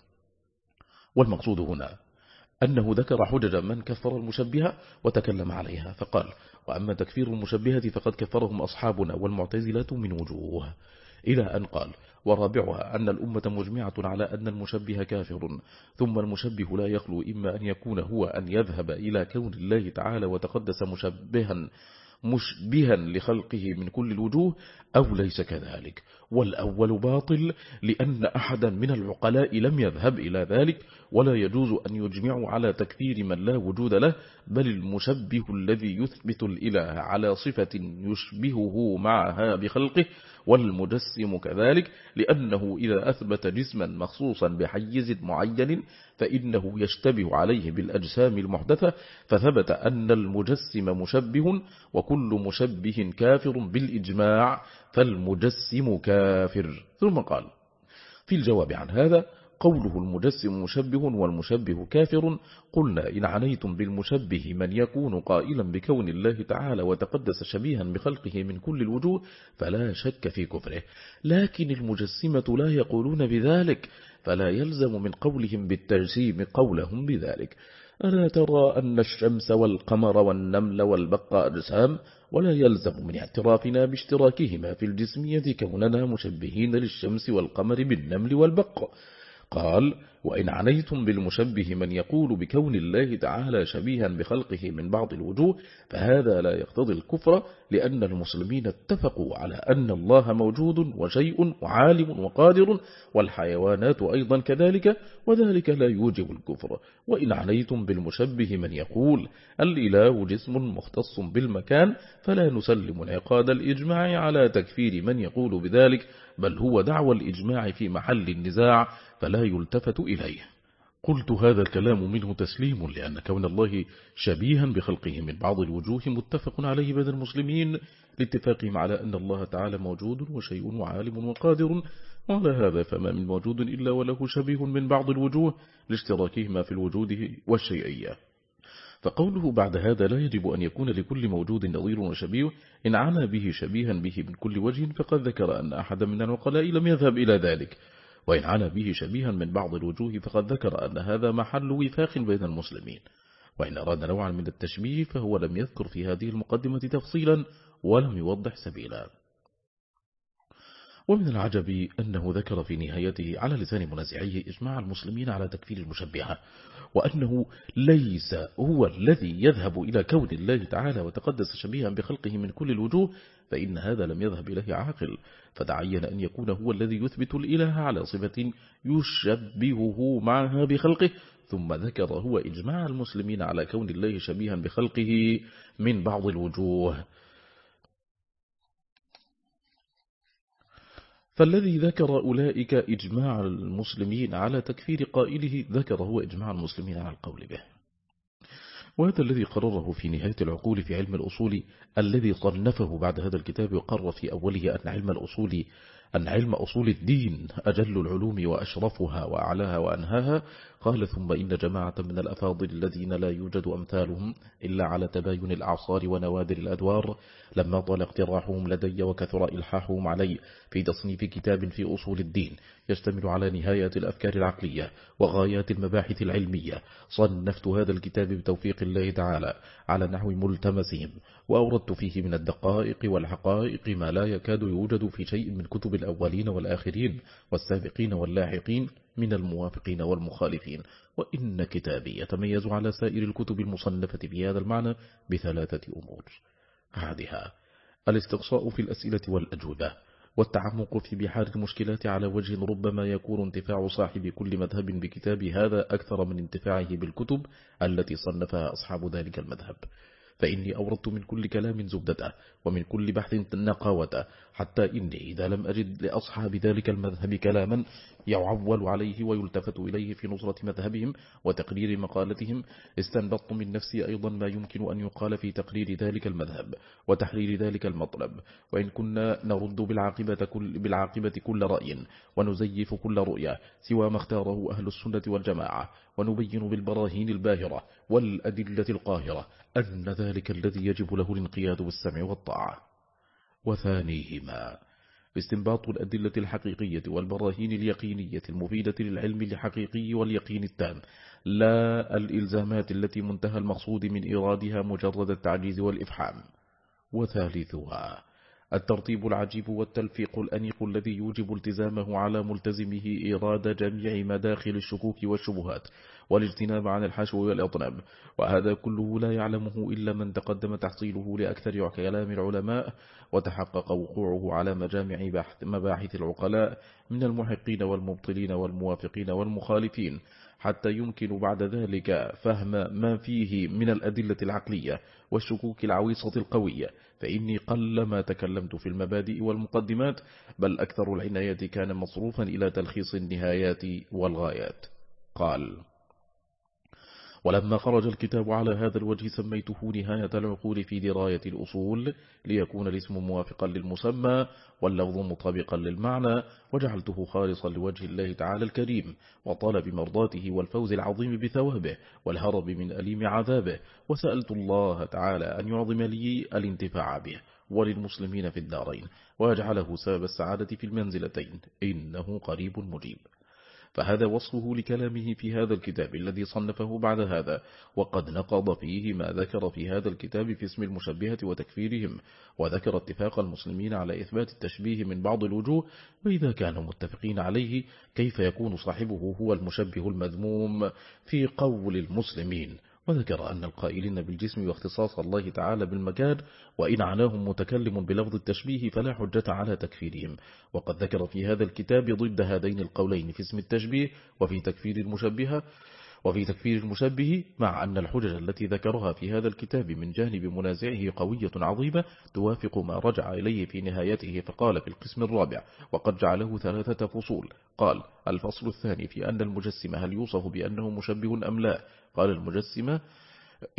A: والمقصود هنا أنه ذكر حجج من كفر المشبهة وتكلم عليها فقال وأما تكفير المشبهة فقد كفرهم أصحابنا والمعتزلة من وجوه. إلى أن قال ورابعها أن الأمة مجمعة على أن المشبه كافر ثم المشبه لا يخلو إما أن يكون هو أن يذهب إلى كون الله تعالى وتقدس مشبها مشبها لخلقه من كل الوجوه أو ليس كذلك؟ والأول باطل لأن أحدا من العقلاء لم يذهب إلى ذلك ولا يجوز أن يجمع على تكثير من لا وجود له بل المشبه الذي يثبت الإله على صفة يشبهه معها بخلقه والمجسم كذلك لأنه إذا أثبت جسما مخصوصا بحيز معين فإنه يشتبه عليه بالأجسام المحدثة فثبت أن المجسم مشبه وكل مشبه كافر بالإجماع فالمجسم كافر. ثم قال في الجواب عن هذا قوله المجسم مشبه والمشبه كافر قلنا إن عنيتم بالمشبه من يكون قائلا بكون الله تعالى وتقدس شبيها بخلقه من كل الوجوه فلا شك في كفره. لكن المجسمة لا يقولون بذلك فلا يلزم من قولهم بالتجسيم قولهم بذلك. ألا ترى أن الشمس والقمر والنمل والبق أجسام؟ ولا يلزم من اعترافنا باشتراكهما في الجسمية كوننا مشبهين للشمس والقمر بالنمل والبق قال وإن عنيتم بالمشبه من يقول بكون الله تعالى شبيها بخلقه من بعض الوجوه فهذا لا يقتضي الكفر لأن المسلمين اتفقوا على أن الله موجود وشيء وعالم وقادر والحيوانات أيضا كذلك وذلك لا يوجب الكفر. وإن عنيتم بالمشبه من يقول الإله جسم مختص بالمكان فلا نسلم انعقاد الإجماع على تكفير من يقول بذلك بل هو دعوى الإجماع في محل النزاع فلا يلتفت إليه. قلت هذا الكلام منه تسليم لأن كون الله شبيها بخلقه من بعض الوجوه متفق عليه بين المسلمين لاتفاقهم على أن الله تعالى موجود وشيء وعالم وقادر. وعلى هذا فما من موجود إلا وله شبيه من بعض الوجوه لاشتراكهما في الوجود والشيئية. فقوله بعد هذا لا يجب أن يكون لكل موجود نظير وشبيه إن عنا به شبيها به من كل وجه فقد ذكر أن أحد من العقلاء لم يذهب إلى ذلك. وإن عنا به شبيها من بعض الوجوه فقد ذكر أن هذا محل وفاق بين المسلمين. وإن أراد نوعا من التشبيه فهو لم يذكر في هذه المقدمة تفصيلا ولم يوضح سبيلا. ومن العجب أنه ذكر في نهايته على لسان منازعيه إجماع المسلمين على تكفير المشبهة وأنه ليس هو الذي يذهب إلى كون الله تعالى وتقدس شبيها بخلقه من كل الوجوه فإن هذا لم يذهب إليه عاقل فتعين أن يكون هو الذي يثبت الإله على صفة يشبهه معها بخلقه ثم ذكر هو إجماع المسلمين على كون الله شبيها بخلقه من بعض الوجوه. فالذي ذكر أولئك إجماع المسلمين على تكفير قائله ذكر هو إجماع المسلمين على القول به. وهذا الذي قرره في نهاية العقول في علم الأصول الذي صنفه بعد هذا الكتاب وقرر في أوله أن علم الأصول أن علم أصول الدين أجل العلوم وأشرفها وأعلاها وأنهاها؟ قال ثم إن جماعة من الأفاضل الذين لا يوجد أمثالهم إلا على تباين الأعصار ونوادر الأدوار لما طال اقتراحهم لدي وكثر إلحاحهم علي في تصنيف كتاب في أصول الدين. يشتمل على نهاية الأفكار العقلية وغايات المباحث العلمية. صنفت هذا الكتاب بتوفيق الله تعالى على نحو ملتمسهم وأوردت فيه من الدقائق والحقائق ما لا يكاد يوجد في شيء من كتب الأولين والآخرين والسابقين واللاحقين من الموافقين والمخالفين. وإن كتابي يتميز على سائر الكتب المصنفة في هذا المعنى بثلاثة أمور. أحدها الاستقصاء في الأسئلة والأجوبة. والتعمق في بحار المشكلات على وجه ربما يكون انتفاع صاحب كل مذهب بكتاب هذا أكثر من انتفاعه بالكتب التي صنفها أصحاب ذلك المذهب. فإني أوردت من كل كلام زبدته ومن كل بحث نقاوته حتى إني إذا لم أجد لأصحاب ذلك المذهب كلاما يعول عليه ويلتفت إليه في نصرة مذهبهم وتقرير مقالتهم. استنبطت من نفسي أيضا ما يمكن أن يقال في تقرير ذلك المذهب وتحرير ذلك المطلب. وإن كنا نرد بالعاقبة كل, بالعاقبة كل رأي ونزيف كل رؤية سوى ما اختاره أهل السنة والجماعة ونبين بالبراهين الباهرة والأدلة القاهرة أن ذلك الذي يجب له الانقياد بالسمع والطاعة. وثانيهما استنباط الأدلة الحقيقية والبراهين اليقينية المفيدة للعلم الحقيقي واليقين التام لا الإلزامات التي منتهى المقصود من إيرادها مجرد التعجيز والإفحام. وثالثها الترتيب العجيب والتلفيق الأنيق الذي يوجب التزامه على ملتزمه إيراد جميع مداخل الشكوك والشبهات والاجتناب عن الحشو والأطناب. وهذا كله لا يعلمه إلا من تقدم تحصيله لأكثر كلام العلماء وتحقق وقوعه على مجامع مباحث العقلاء من المحقين والمبطلين والموافقين والمخالفين. حتى يمكن بعد ذلك فهم ما فيه من الأدلة العقلية والشكوك العويصة القوية. فإني قلما تكلمت في المبادئ والمقدمات بل أكثر العناية كان مصروفا إلى تلخيص النهايات والغايات. قال ولما خرج الكتاب على هذا الوجه سميته نهاية العقول في دراية الأصول ليكون الاسم موافقا للمسمى واللفظ مطابقا للمعنى وجعلته خالصا لوجه الله تعالى الكريم وطلب مرضاته والفوز العظيم بثوابه والهرب من أليم عذابه وسألت الله تعالى أن يعظم لي الانتفاع به وللمسلمين في الدارين ويجعله سبب السعادة في المنزلتين إنه قريب مجيب. فهذا وصفه لكلامه في هذا الكتاب الذي صنفه بعد هذا وقد نقض فيه ما ذكر في هذا الكتاب في اسم المشبهة وتكفيرهم وذكر اتفاق المسلمين على إثبات التشبيه من بعض الوجوه وإذا كانوا متفقين عليه كيف يكون صاحبه هو المشبه المذموم في قول المسلمين؟ وذكر أن القائلين بالجسم واختصاص الله تعالى بالمكان وإن عناهم متكلم بلفظ التشبيه فلا حجة على تكفيرهم. وقد ذكر في هذا الكتاب ضد هذين القولين في اسم التشبيه وفي تكفير المشبهة وفي تكفير المشبه مع أن الحجج التي ذكرها في هذا الكتاب من جانب منازعه قوية عظيمة توافق ما رجع إليه في نهايته فقال في القسم الرابع وقد جعله ثلاثة فصول. قال الفصل الثاني في أن المجسم هل يوصف بأنه مشبه أم لا؟ قال المجسم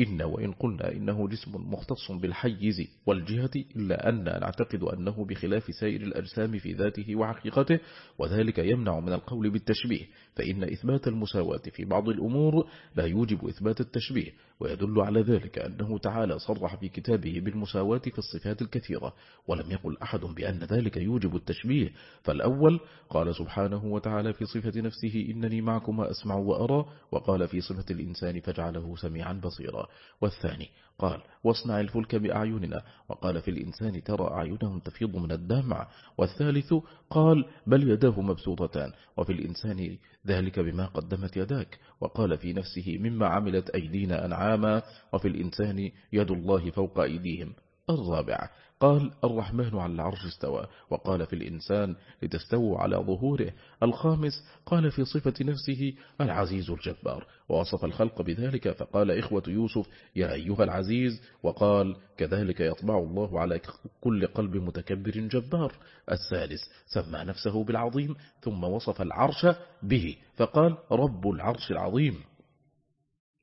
A: إن وإن قلنا إنه جسم مختص بالحيز والجهة إلا أن نعتقد أنه بخلاف سائر الأجسام في ذاته وحقيقته وذلك يمنع من القول بالتشبيه فإن إثبات المساواة في بعض الأمور لا يوجب إثبات التشبيه ويدل على ذلك أنه تعالى صرح في كتابه بالمساواة في الصفات الكثيرة ولم يقل أحد بأن ذلك يوجب التشبيه فالأول قال سبحانه وتعالى في صفة نفسه إنني معكما أسمع وأرى وقال في صفة الإنسان فجعله سميعا بصيرا. والثاني. قال واصنع الفلك بأعيننا. وقال في الإنسان ترى أعينهم تفيض من الدمع. والثالث قال بل يداه مبسوطتان. وفي الإنسان ذلك بما قدمت يداك. وقال في نفسه مما عملت أيدينا أنعاما. وفي الإنسان يد الله فوق أيديهم. الرابع قال الرحمن على العرش استوى وقال في الإنسان لتستووا على ظهوره. الخامس قال في صفة نفسه العزيز الجبار. ووصف الخلق بذلك فقال إخوة يوسف يا أيها العزيز. وقال كذلك يطبع الله على كل قلب متكبر جبار. السادس سمى نفسه بالعظيم ثم وصف العرش به فقال رب العرش العظيم.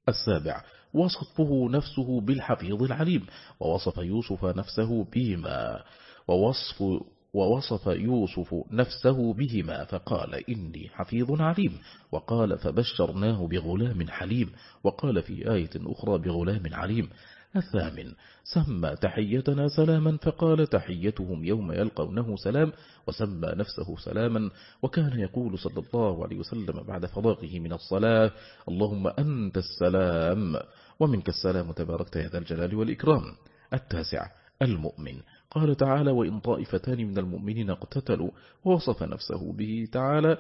A: السابع وصفه نفسه بالحفيظ العليم ووصف يوسف نفسه بهما ووصف ووصف يوسف نفسه بهما فقال إني حفيظ عليم. وقال فبشرناه بغلام حليم. وقال في آية أخرى بغلام عليم. الثامن. سمى تحيتنا سلاما فقال تحيتهم يوم يلقونه سلام وسمى نفسه سلاما وكان يقول صلى الله عليه وسلم بعد فراغه من الصلاة اللهم أنت السلام ومنك السلام تباركت يا ذا الجلال والإكرام. التاسع المؤمن. قال تعالى وإن طائفتان من المؤمنين اقتتلوا ووصف نفسه به تعالى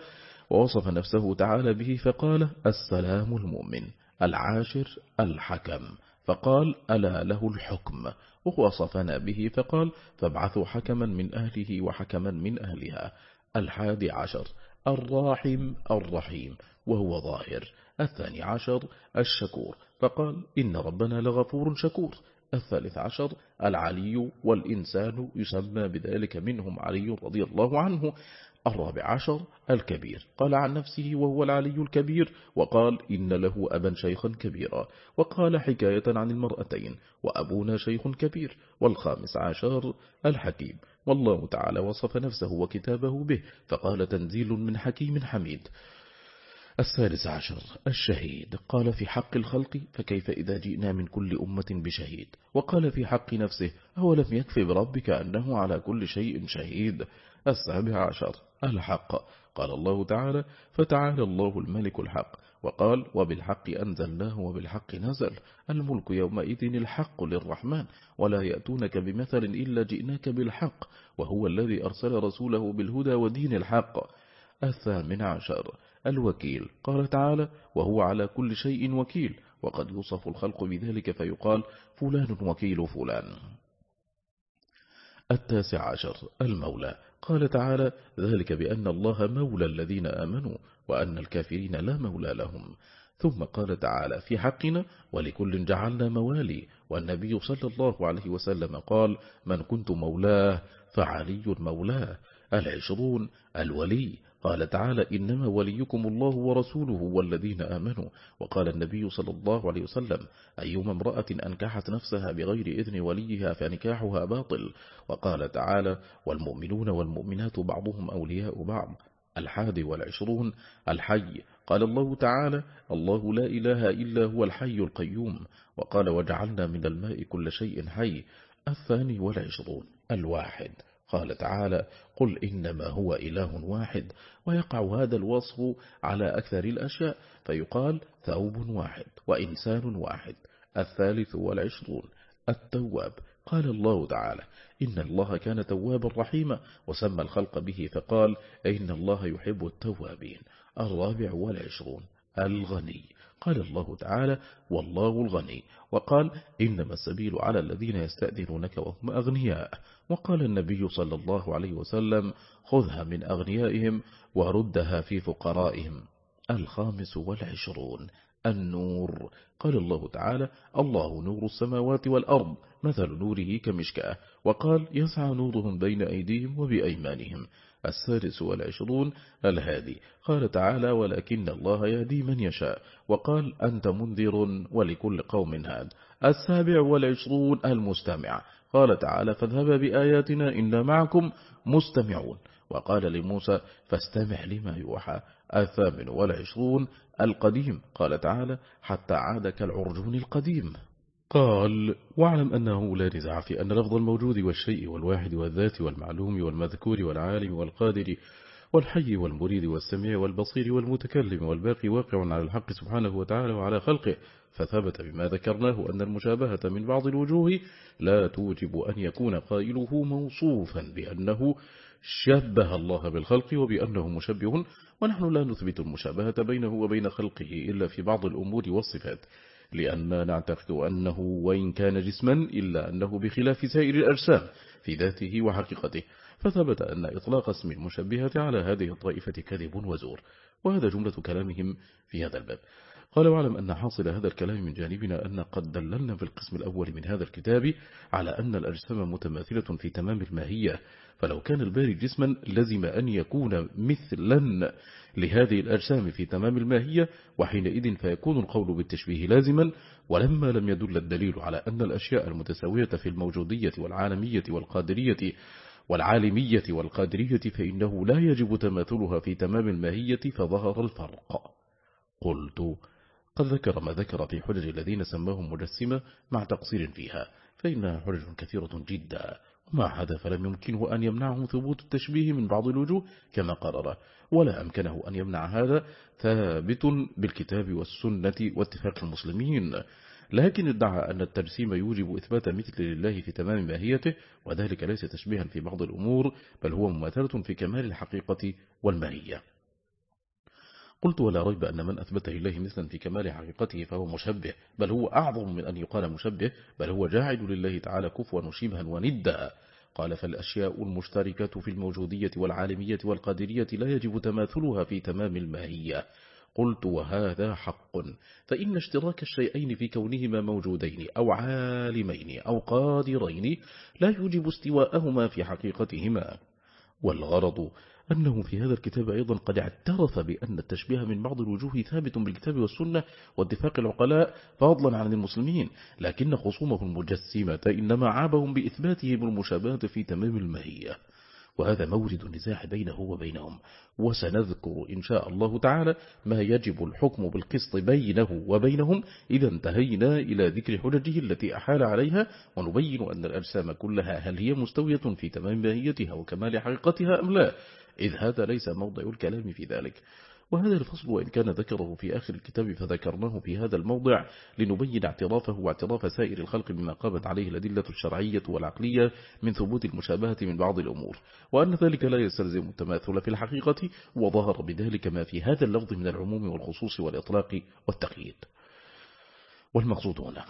A: ووصف نفسه تعالى به فقال السلام المؤمن العاشر الحكم فقال ألا له الحكم؟ ووصفنا به فقال فابعثوا حكما من أهله وحكما من أهلها. الحادي عشر الراحم الرحيم وهو ظاهر. الثاني عشر الشكور. فقال إن ربنا لغفور شكور. الثالث عشر العلي والإنسان يسمى بذلك منهم علي رضي الله عنه الرابع عشر الكبير. قال عن نفسه وهو العلي الكبير وقال إن له أبا شيخا كبيرا. وقال حكاية عن المرأتين وأبونا شيخ كبير. والخامس عشر الحكيم. والله تعالى وصف نفسه وكتابه به فقال تنزيل من حكيم حميد. السادس عشر الشهيد. قال في حق الخلق فكيف إذا جئنا من كل أمة بشهيد؟ وقال في حق نفسه أولم يكفي بربك أنه على كل شيء شهيد؟ السابع عشر الحق. قال الله تعالى فتعالى الله الملك الحق. وقال وبالحق أنزلناه وبالحق نزل. الملك يومئذ الحق للرحمن ولا يأتونك بمثل إلا جئناك بالحق وهو الذي أرسل رسوله بالهدى ودين الحق. الثامن عشر الوكيل. قال تعالى وهو على كل شيء وكيل وقد يوصف الخلق بذلك فيقال فلان وكيل فلان التاسع عشر المولى. قال تعالى ذلك بأن الله مولى الذين آمنوا وأن الكافرين لا مولى لهم ثم قال تعالى في حقنا ولكل جعلنا موالي والنبي صلى الله عليه وسلم قال من كنت مولاه فعلي مولاه العشرون الولي. قال تعالى إنما وليكم الله ورسوله والذين آمنوا. وقال النبي صلى الله عليه وسلم أيما امرأة أنكحت نفسها بغير إذن وليها فنكاحها باطل. وقال تعالى والمؤمنون والمؤمنات بعضهم أولياء بعض. الحادي والعشرون الحي. قال الله تعالى الله لا إله إلا هو الحي القيوم. وقال وجعلنا من الماء كل شيء حي. الثاني والعشرون الواحد. قال تعالى قل إنما هو إله واحد ويقع هذا الوصف على أكثر الأشياء فيقال ثوب واحد وإنسان واحد الثالث والعشرون التواب قال الله تعالى إن الله كان توابا رحيما وسمى الخلق به فقال إن الله يحب التوابين الرابع والعشرون الغني قال الله تعالى والله الغني. وقال إنما السبيل على الذين يستأذنونك وهم أغنياء. وقال النبي صلى الله عليه وسلم خذها من أغنيائهم وردها في فقرائهم. الخامس والعشرون النور. قال الله تعالى الله نور السماوات والأرض مثل نوره كمشكاة. وقال يسعى نورهم بين أيديهم وبأيمانهم. السادس والعشرون الهادي. قال تعالى ولكن الله يهدي من يشاء. وقال أنت منذر ولكل قوم هاد. السابع والعشرون المستمع. قال تعالى فاذهب بآياتنا إنا معكم مستمعون. وقال لموسى فاستمع لما يوحى. الثامن والعشرون القديم. قال تعالى حتى عاد كالعرجون القديم. قال واعلم أنه لا نزع في أن لفظ الموجود والشيء والواحد والذات والمعلوم والمذكور والعالم والقادر والحي والمريد والسميع والبصير والمتكلم والباقي واقع على الحق سبحانه وتعالى وعلى خلقه فثبت بما ذكرناه أن المشابهة من بعض الوجوه لا توجب أن يكون قائله موصوفا بأنه شبه الله بالخلق وبأنه مشبه ونحن لا نثبت المشابهة بينه وبين خلقه إلا في بعض الأمور والصفات. لأننا نعتقد أنه وإن كان جسما إلا أنه بخلاف سائر الأجسام في ذاته وحقيقته فثبت أن إطلاق اسم المشبهة على هذه الطائفة كذب وزور وهذا جملة كلامهم في هذا الباب. قال واعلم أن حاصل هذا الكلام من جانبنا أن قد دللنا في القسم الأول من هذا الكتاب على أن الأجسام متماثلة في تمام الماهية فلو كان الباري جسما لزم أن يكون مثلا لهذه الأجسام في تمام الماهية وحينئذ فيكون القول بالتشبيه لازما ولما لم يدل الدليل على أن الأشياء المتساوية في الموجودية والعالمية والقادرية والعالمية والقادرية فإنه لا يجب تماثلها في تمام الماهية فظهر الفرق. قلت قد ذكر ما ذكر في حجج الذين سماهم مجسمة مع تقصير فيها فإنها حجج كثيرة جدا. ومع هذا فلم يمكنه أن يمنعه ثبوت التشبيه من بعض الوجوه كما قرر. ولا أمكنه أن يمنع هذا ثابت بالكتاب والسنة واتفاق المسلمين. لكن ادعى أن التجسيم يوجب إثبات مثل لله في تمام ماهيته وذلك ليس تشبيها في بعض الأمور بل هو مماثلة في كمال الحقيقة والماهية قلت ولا ريب أن من أثبت لله مثلا في كمال حقيقته فهو مشبه بل هو أعظم من أن يقال مشبه بل هو جاعل لله تعالى كفوا وشبها وندا. قال فالأشياء المشتركة في الموجودية والعالمية والقادرية لا يجب تماثلها في تمام الماهية. قلت وهذا حق. فإن اشتراك الشيئين في كونهما موجودين أو عالمين أو قادرين لا يوجب استواءهما في حقيقتهما. والغرض أنه في هذا الكتاب أيضا قد اعترف بأن التشبيه من بعض الوجوه ثابت بالكتاب والسنة واتفاق العقلاء فضلا عن المسلمين لكن خصومه المجسمة إنما عابهم بإثباتهم المشابهة في تمام الماهية. وهذا مورد النزاع بينه وبينهم. وسنذكر إن شاء الله تعالى ما يجب الحكم بالقسط بينه وبينهم. إذا انتهينا إلى ذكر حججه التي أحال عليها ونبين أن الأجسام كلها هل هي مستوية في تمام ماهيتها وكمال حقيقتها أم لا. إذ هذا ليس موضع الكلام في ذلك. وهذا الفصل وإن كان ذكره في آخر الكتاب فذكرناه في هذا الموضع لنبين اعترافه واعتراف سائر الخلق بما قامت عليه الأدلة الشرعية والعقلية من ثبوت المشابهة من بعض الأمور وأن ذلك لا يستلزم التماثل في الحقيقة وظهر بذلك ما في هذا اللفظ من العموم والخصوص والإطلاق والتقييد. والمقصود هنا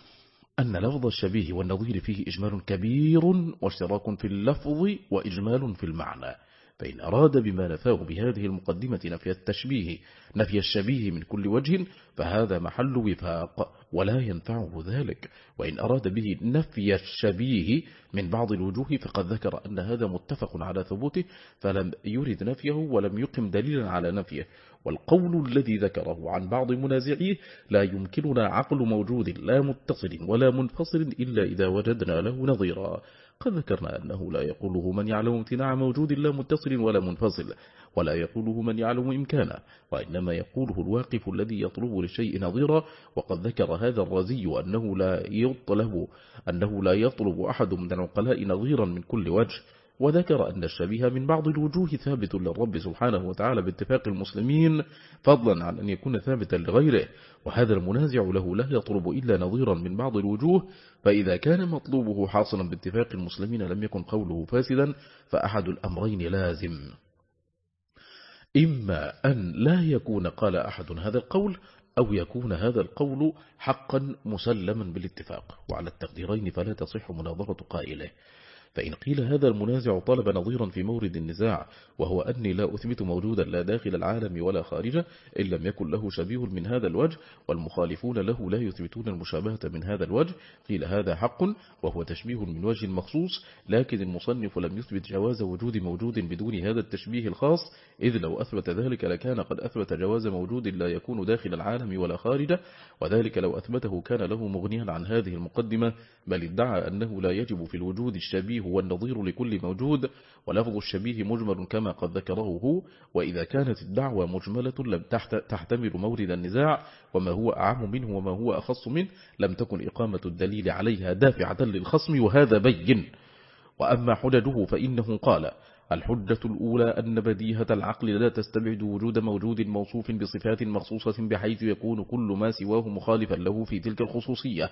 A: أن لفظ الشبيه والنظير فيه إجمال كبير واشتراك في اللفظ وإجمال في المعنى. فإن أراد بما نفاه بهذه المقدمة نفي التشبيه نفي الشبيه من كل وجه فهذا محل وفاق ولا ينفعه ذلك وإن أراد به نفي الشبيه من بعض الوجوه فقد ذكر أن هذا متفق على ثبوته فلم يرد نفيه ولم يقم دليلا على نفيه والقول الذي ذكره عن بعض منازعيه لا يمكننا عقل موجود لا متصل ولا منفصل إلا إذا وجدنا له نظيرا. قد ذكرنا أنه لا يقوله من يعلم امتناع موجود لا متصل ولا منفصل ولا يقوله من يعلم إمكانه وإنما يقوله الواقف الذي يطلب للشيء نظيرا وقد ذكر هذا الرزي أنه لا يطلب أنه لا يطلب أحد من العقلاء نظيرا من كل وجه. وذكر أن الشبيه من بعض الوجوه ثابت للرب سبحانه وتعالى باتفاق المسلمين فضلا عن أن يكون ثابتا لغيره وهذا المنازع له لا يطلب إلا نظيرا من بعض الوجوه فإذا كان مطلوبه حاصلا باتفاق المسلمين لم يكن قوله فاسدا فأحد الأمرين لازم. إما أن لا يكون قال أحد هذا القول أو يكون هذا القول حقا مسلما بالاتفاق وعلى التقديرين فلا تصح مناظرة قائله. فإن قيل هذا المنازع طلب نظيرا في مورد النزاع وهو أني لا أثبت موجودا لا داخل العالم ولا خارجه إن لم يكن له شبيه من هذا الوجه والمخالفون له لا يثبتون المشابهة من هذا الوجه قيل هذا حق وهو تشبيه من وجه مخصوص لكن المصنف لم يثبت جواز وجود موجود بدون هذا التشبيه الخاص إذ لو أثبت ذلك لكان قد أثبت جواز موجود لا يكون داخل العالم ولا خارجه وذلك لو أثبته كان له مغنيا عن هذه المقدمة بل ادعى أنه لا يجب في الوجود الشبيه هو النظير لكل موجود ولفظ الشبيه مجمل كما قد ذكره هو وإذا كانت الدعوة مجملة لم تحتمل مورد النزاع وما هو أعم منه وما هو أخص منه لم تكن إقامة الدليل عليها دافعة للخصم وهذا بين. وأما حججه فإنه قال الحجة الأولى أن بديهة العقل لا تستبعد وجود موجود موصوف بصفات مخصوصة بحيث يكون كل ما سواه مخالفا له في تلك الخصوصية.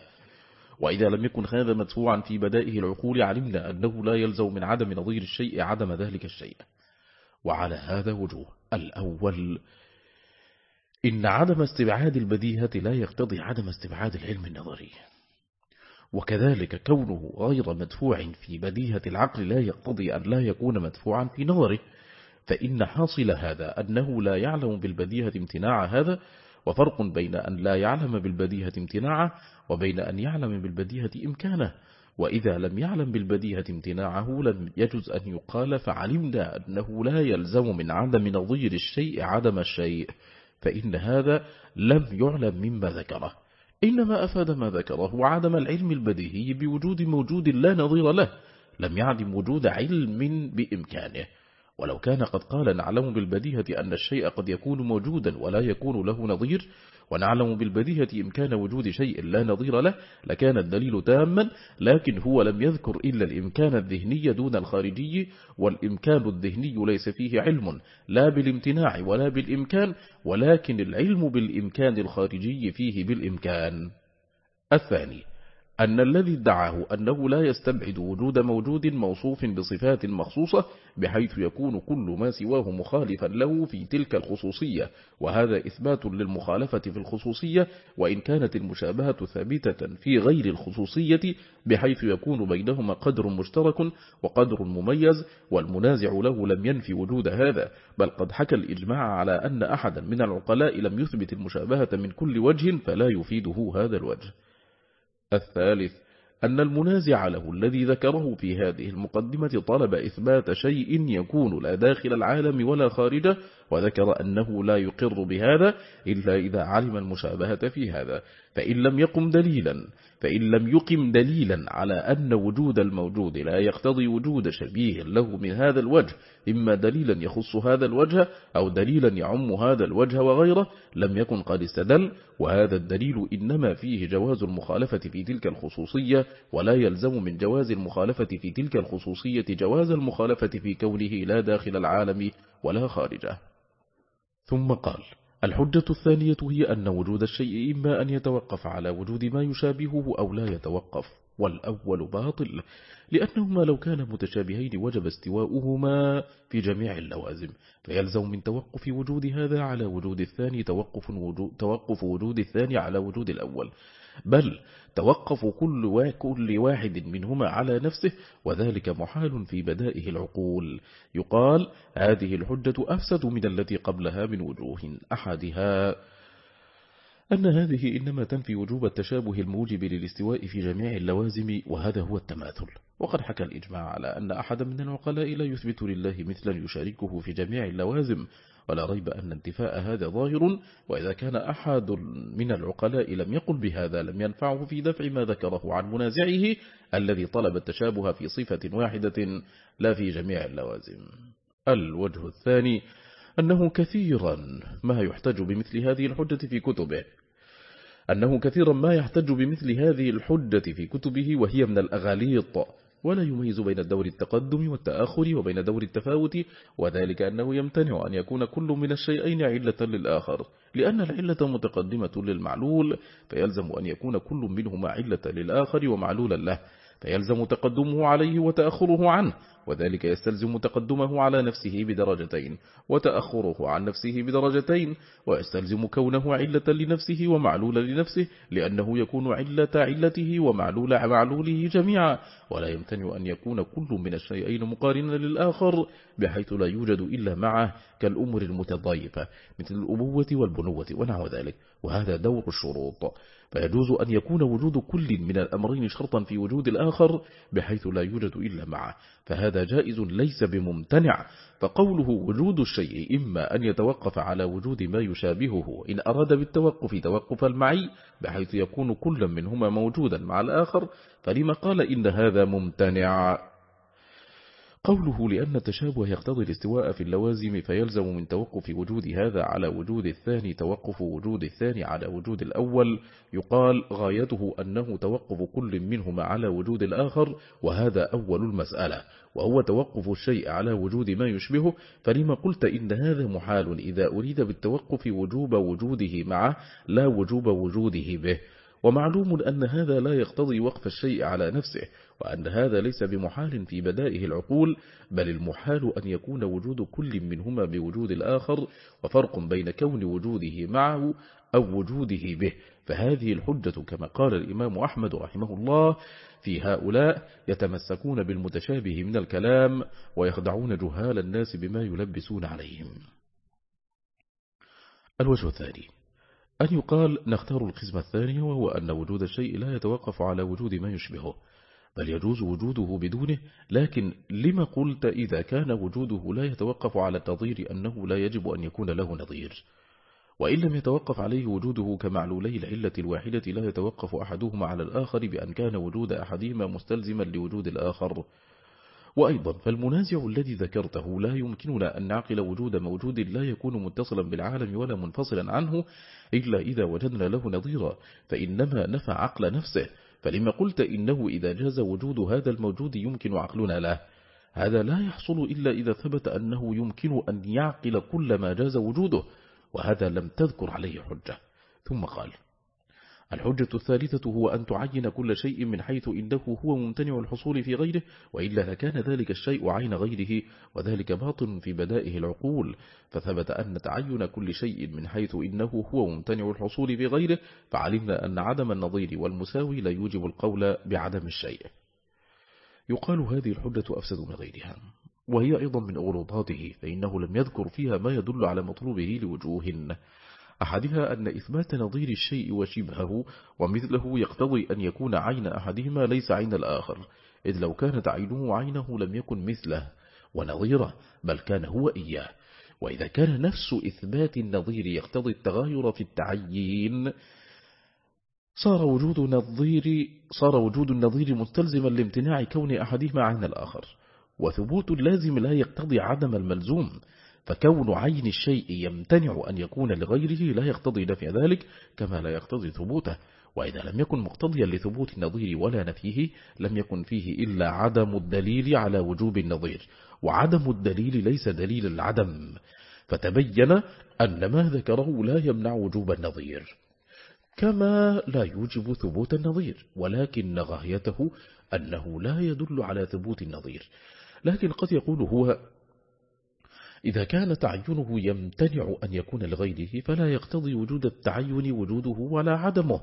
A: وإذا لم يكن هذا مدفوعا في بدائه العقول علمنا أنه لا يلزم من عدم نظير الشيء عدم ذلك الشيء. وعلى هذا وجوه الأول إن عدم استبعاد البديهة لا يقتضي عدم استبعاد العلم النظري. وكذلك كونه غير مدفوع في بديهة العقل لا يقتضي أن لا يكون مدفوعا في نظره. فإن حاصل هذا أنه لا يعلم بالبديهة امتناع هذا وفرق بين أن لا يعلم بالبديهة امتناعه وبين أن يعلم بالبديهة إمكانه وإذا لم يعلم بالبديهة امتناعه لم يجز أن يقال فعلمنا أنه لا يلزم من عدم نظير الشيء عدم الشيء فإن هذا لم يعلم مما ذكره. إنما أفاد ما ذكره عدم العلم البديهي بوجود موجود لا نظير له لم يعدم وجود علم بإمكانه. ولو كان قد قال نعلم بالبديهة أن الشيء قد يكون موجودا ولا يكون له نظير ونعلم بالبديهة إمكان وجود شيء لا نظير له لكان الدليل تاما لكن هو لم يذكر إلا الإمكان الذهني دون الخارجي والإمكان الذهني ليس فيه علم لا بالامتناع ولا بالإمكان ولكن العلم بالإمكان الخارجي فيه بالإمكان. الثاني أن الذي ادعاه أنه لا يستبعد وجود موجود موصوف بصفات مخصوصة بحيث يكون كل ما سواه مخالفا له في تلك الخصوصية. وهذا إثبات للمخالفة في الخصوصية وإن كانت المشابهة ثابتة في غير الخصوصية بحيث يكون بينهما قدر مشترك وقدر مميز والمنازع له لم ينفي وجود هذا. بل قد حكى الإجماع على أن أحدا من العقلاء لم يثبت المشابهة من كل وجه فلا يفيده هذا الوجه. الثالث أن المنازع له الذي ذكره في هذه المقدمة طلب إثبات شيء يكون لا داخل العالم ولا خارجه وذكر أنه لا يقر بهذا إلا إذا علم المشابهة في هذا. فإن لم يقم دليلا فإن لم يقم دليلا على أن وجود الموجود لا يقتضي وجود شبيه له من هذا الوجه إما دليلا يخص هذا الوجه أو دليلا يعم هذا الوجه وغيره لم يكن قد استدل وهذا الدليل إنما فيه جواز المخالفة في تلك الخصوصية ولا يلزم من جواز المخالفة في تلك الخصوصية جواز المخالفة في كونه لا داخل العالم ولا خارجه. ثم قال الحجة الثانية هي أن وجود الشيء إما أن يتوقف على وجود ما يشابهه أو لا يتوقف والأول باطل لأنهما لو كان متشابهين وجب استواؤهما في جميع اللوازم فيلزم من توقف وجود هذا على وجود الثاني توقف وجود, توقف وجود الثاني على وجود الأول. بل توقف كل, كل واحد منهما على نفسه وذلك محال في بدائه العقول. يقال هذه الحجة أفسد من التي قبلها من وجوه أحدها. أن هذه إنما تنفي وجوب التشابه الموجب للاستواء في جميع اللوازم وهذا هو التماثل. وقد حكى الإجماع على أن أحد من العقلاء لا يثبت لله مثلا يشاركه في جميع اللوازم ولا ريب أن انتفاء هذا ظاهر وإذا كان أحد من العقلاء لم يقل بهذا لم ينفعه في دفع ما ذكره عن منازعه الذي طلب التشابه في صفة واحدة لا في جميع اللوازم. الوجه الثاني أنه كثيرا ما يحتج بمثل هذه الحجة في كتبه. أنه كثيرا ما يحتج بمثل هذه الحجة في كتبه وهي من الأغاليط. ولا يميز بين الدور التقدم والتأخر وبين دور التفاوت وذلك أنه يمتنع أن يكون كل من الشيئين علة للآخر. لأن العلة متقدمة للمعلول فيلزم أن يكون كل منهما علة للآخر ومعلولا له فيلزم تقدمه عليه وتأخره عنه وذلك يستلزم تقدمه على نفسه بدرجتين وتأخره عن نفسه بدرجتين ويستلزم كونه علة لنفسه ومعلول لنفسه لأنه يكون علة علته ومعلول معلوله جميعا. ولا يمتنع أن يكون كل من الشيئين مقارنا للآخر بحيث لا يوجد إلا معه كالأمور المتضايفة مثل الأبوة والبنوة ونحو ذلك. وهذا دور الشروط. فيجوز أن يكون وجود كل من الأمرين شرطا في وجود الآخر بحيث لا يوجد إلا معه. فهذا جائز ليس بممتنع فقوله وجود الشيء إما أن يتوقف على وجود ما يشابهه إن أراد بالتوقف توقف المعي بحيث يكون كل منهما موجودا مع الآخر فلما قال إن هذا ممتنع؟ قوله لأن التشابه يقتضي الاستواء في اللوازم فيلزم من توقف وجود هذا على وجود الثاني توقف وجود الثاني على وجود الأول. يقال غايته أنه توقف كل منهما على وجود الآخر وهذا أول المسألة. وهو توقف الشيء على وجود ما يشبهه. فلما قلت إن هذا محال إذا أريد بالتوقف وجوب وجوده معه لا وجوب وجوده به. ومعلوم أن هذا لا يقتضي وقف الشيء على نفسه وأن هذا ليس بمحال في بدائه العقول بل المحال أن يكون وجود كل منهما بوجود الآخر وفرق بين كون وجوده معه أو وجوده به. فهذه الحجة كما قال الإمام أحمد رحمه الله في هؤلاء يتمسكون بالمتشابه من الكلام ويخدعون جهال الناس بما يلبسون عليهم. الوجه الثاني أن يقال نختار القسم الثاني وهو أن وجود الشيء لا يتوقف على وجود ما يشبهه بل يجوز وجوده بدونه لكن لما قلت إذا كان وجوده لا يتوقف على النظير أنه لا يجب أن يكون له نظير. وإن لم يتوقف عليه وجوده كمعلولي العلة الواحدة لا يتوقف أحدهما على الآخر بأن كان وجود أحدهما مستلزما لوجود الآخر. وأيضا فالمنازع الذي ذكرته لا يمكننا أن نعقل وجود موجود لا يكون متصلا بالعالم ولا منفصلا عنه إلا إذا وجدنا له نظيرا فإنما نفى عقل نفسه. فلما قلت إنه إذا جاز وجود هذا الموجود يمكن عقلنا له. هذا لا يحصل إلا إذا ثبت أنه يمكن أن يعقل كل ما جاز وجوده وهذا لم تذكر عليه حجة. ثم قال الحجة الثالثة هو أن تعين كل شيء من حيث إنه هو ممتنع الحصول في غيره وإلا لكان ذلك الشيء عين غيره وذلك باطن في بدائه العقول. فثبت أن تعين كل شيء من حيث إنه هو ممتنع الحصول في غيره فعلمنا أن عدم النظير والمساوي لا يوجب القول بعدم الشيء. يقال هذه الحجة أفسد من غيرها وهي أيضا من أغلطاته فإنه لم يذكر فيها ما يدل على مطلوبه لوجوه أحدها أن إثبات نظير الشيء وشبهه ومثله يقتضي أن يكون عين أحدهما ليس عين الآخر إذ لو كانت عينه عينه لم يكن مثله ونظيره بل كان هو إياه. وإذا كان نفس إثبات النظير يقتضي التغاير في التعيين صار وجود النظير صار وجود النظير مستلزما لامتناع كون أحدهما عن الآخر وثبوت اللازم لا يقتضي عدم الملزوم. فكون عين الشيء يمتنع أن يكون لغيره لا يقتضي نفي ذلك كما لا يقتضي ثبوته. وإذا لم يكن مقتضيا لثبوت النظير ولا نفيه لم يكن فيه إلا عدم الدليل على وجوب النظير. وعدم الدليل ليس دليل العدم. فتبين أن ما ذكره لا يمنع وجوب النظير. كما لا يوجب ثبوت النظير ولكن غايته أنه لا يدل على ثبوت النظير. لكن قد يقول هو إذا كان تعينه يمتنع أن يكون لغيره فلا يقتضي وجود التعين وجوده ولا عدمه.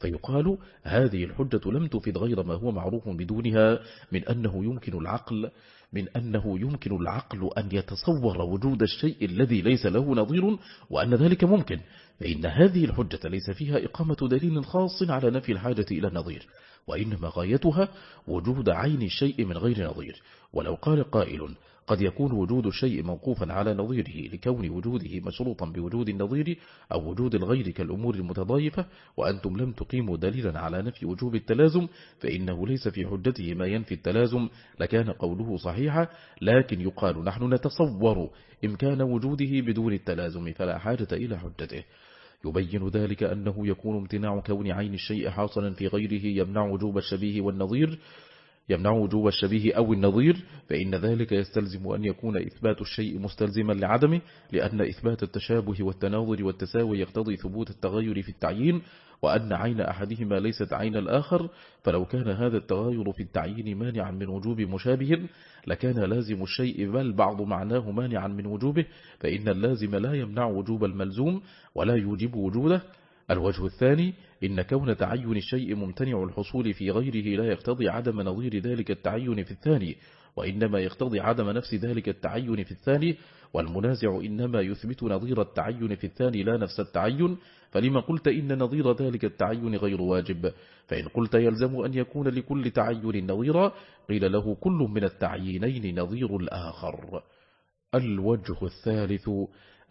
A: فيقال هذه الحجة لم تفد غير ما هو معروف بدونها من أنه يمكن العقل من أنه يمكن العقل أن يتصور وجود الشيء الذي ليس له نظير وأن ذلك ممكن. فإن هذه الحجة ليس فيها إقامة دليل خاص على نفي الحاجة إلى النظير وإنما غايتها وجود عين الشيء من غير نظير. ولو قال قائل قد يكون وجود الشيء موقوفا على نظيره لكون وجوده مشروطا بوجود النظير أو وجود الغير كالأمور المتضايفة وأنتم لم تقيموا دليلا على نفي وجوب التلازم فإنه ليس في حجته ما ينفي التلازم لكان قوله صحيحا لكن يقال نحن نتصور إمكان وجوده بدون التلازم فلا حاجة إلى حجته. يبين ذلك أنه يكون امتناع كون عين الشيء حاصلا في غيره يمنع وجوب الشبيه والنظير يمنع وجوب الشبيه أو النظير فإن ذلك يستلزم أن يكون إثبات الشيء مستلزما لعدمه لأن إثبات التشابه والتناظر والتساوي يقتضي ثبوت التغير في التعيين وأن عين أحدهما ليست عين الآخر. فلو كان هذا التغير في التعيين مانعا من وجوب مشابه لكان لازم الشيء بل بعض معناه مانعا من وجوبه فإن اللازم لا يمنع وجوب الملزوم ولا يوجب وجوده. الوجه الثاني إن كون تعين الشيء ممتنع الحصول في غيره لا يقتضي عدم نظير ذلك التعين في الثاني وإنما يقتضي عدم نفس ذلك التعين في الثاني والمنازع إنما يثبت نظير التعين في الثاني لا نفس التعين فلما قلت إن نظير ذلك التعين غير واجب؟ فإن قلت يلزم أن يكون لكل تعين نظيرا قيل له كل من التعيينين نظير الآخر. الوجه الثالث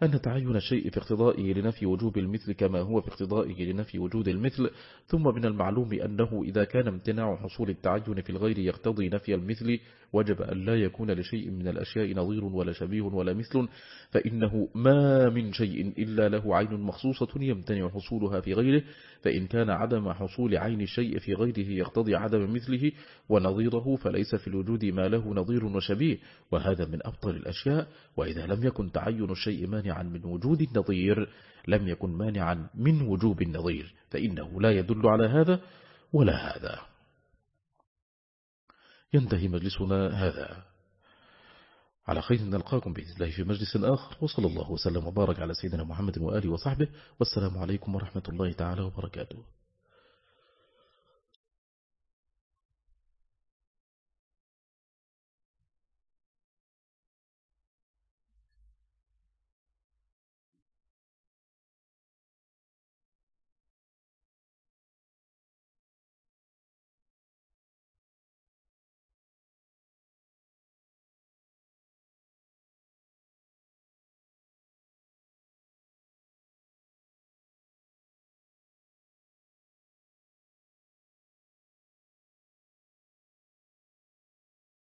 A: أن تعين الشيء في اقتضائه لنفي وجوب المثل كما هو في اقتضائه لنفي وجود المثل ثم من المعلوم أنه إذا كان امتناع حصول التعين في الغير يقتضي نفي المثل وجب أن لا يكون لشيء من الأشياء نظير ولا شبيه ولا مثل فإنه ما من شيء إلا له عين مخصوصة يمتنع حصولها في غيره فإن كان عدم حصول عين الشيء في غيره يقتضي عدم مثله ونظيره فليس في الوجود ما له نظير وشبيه وهذا من أبطل الأشياء وإذا لم يكن تعين الشيء من وجود النظير لم يكن مانعا من وجوب النظير فإنه لا يدل على هذا ولا هذا. ينتهي مجلسنا هذا. على خير نلقاكم بإذن الله في مجلس آخر. وصلى الله وسلم وبارك على سيدنا محمد وآله وصحبه. والسلام عليكم ورحمة الله تعالى وبركاته.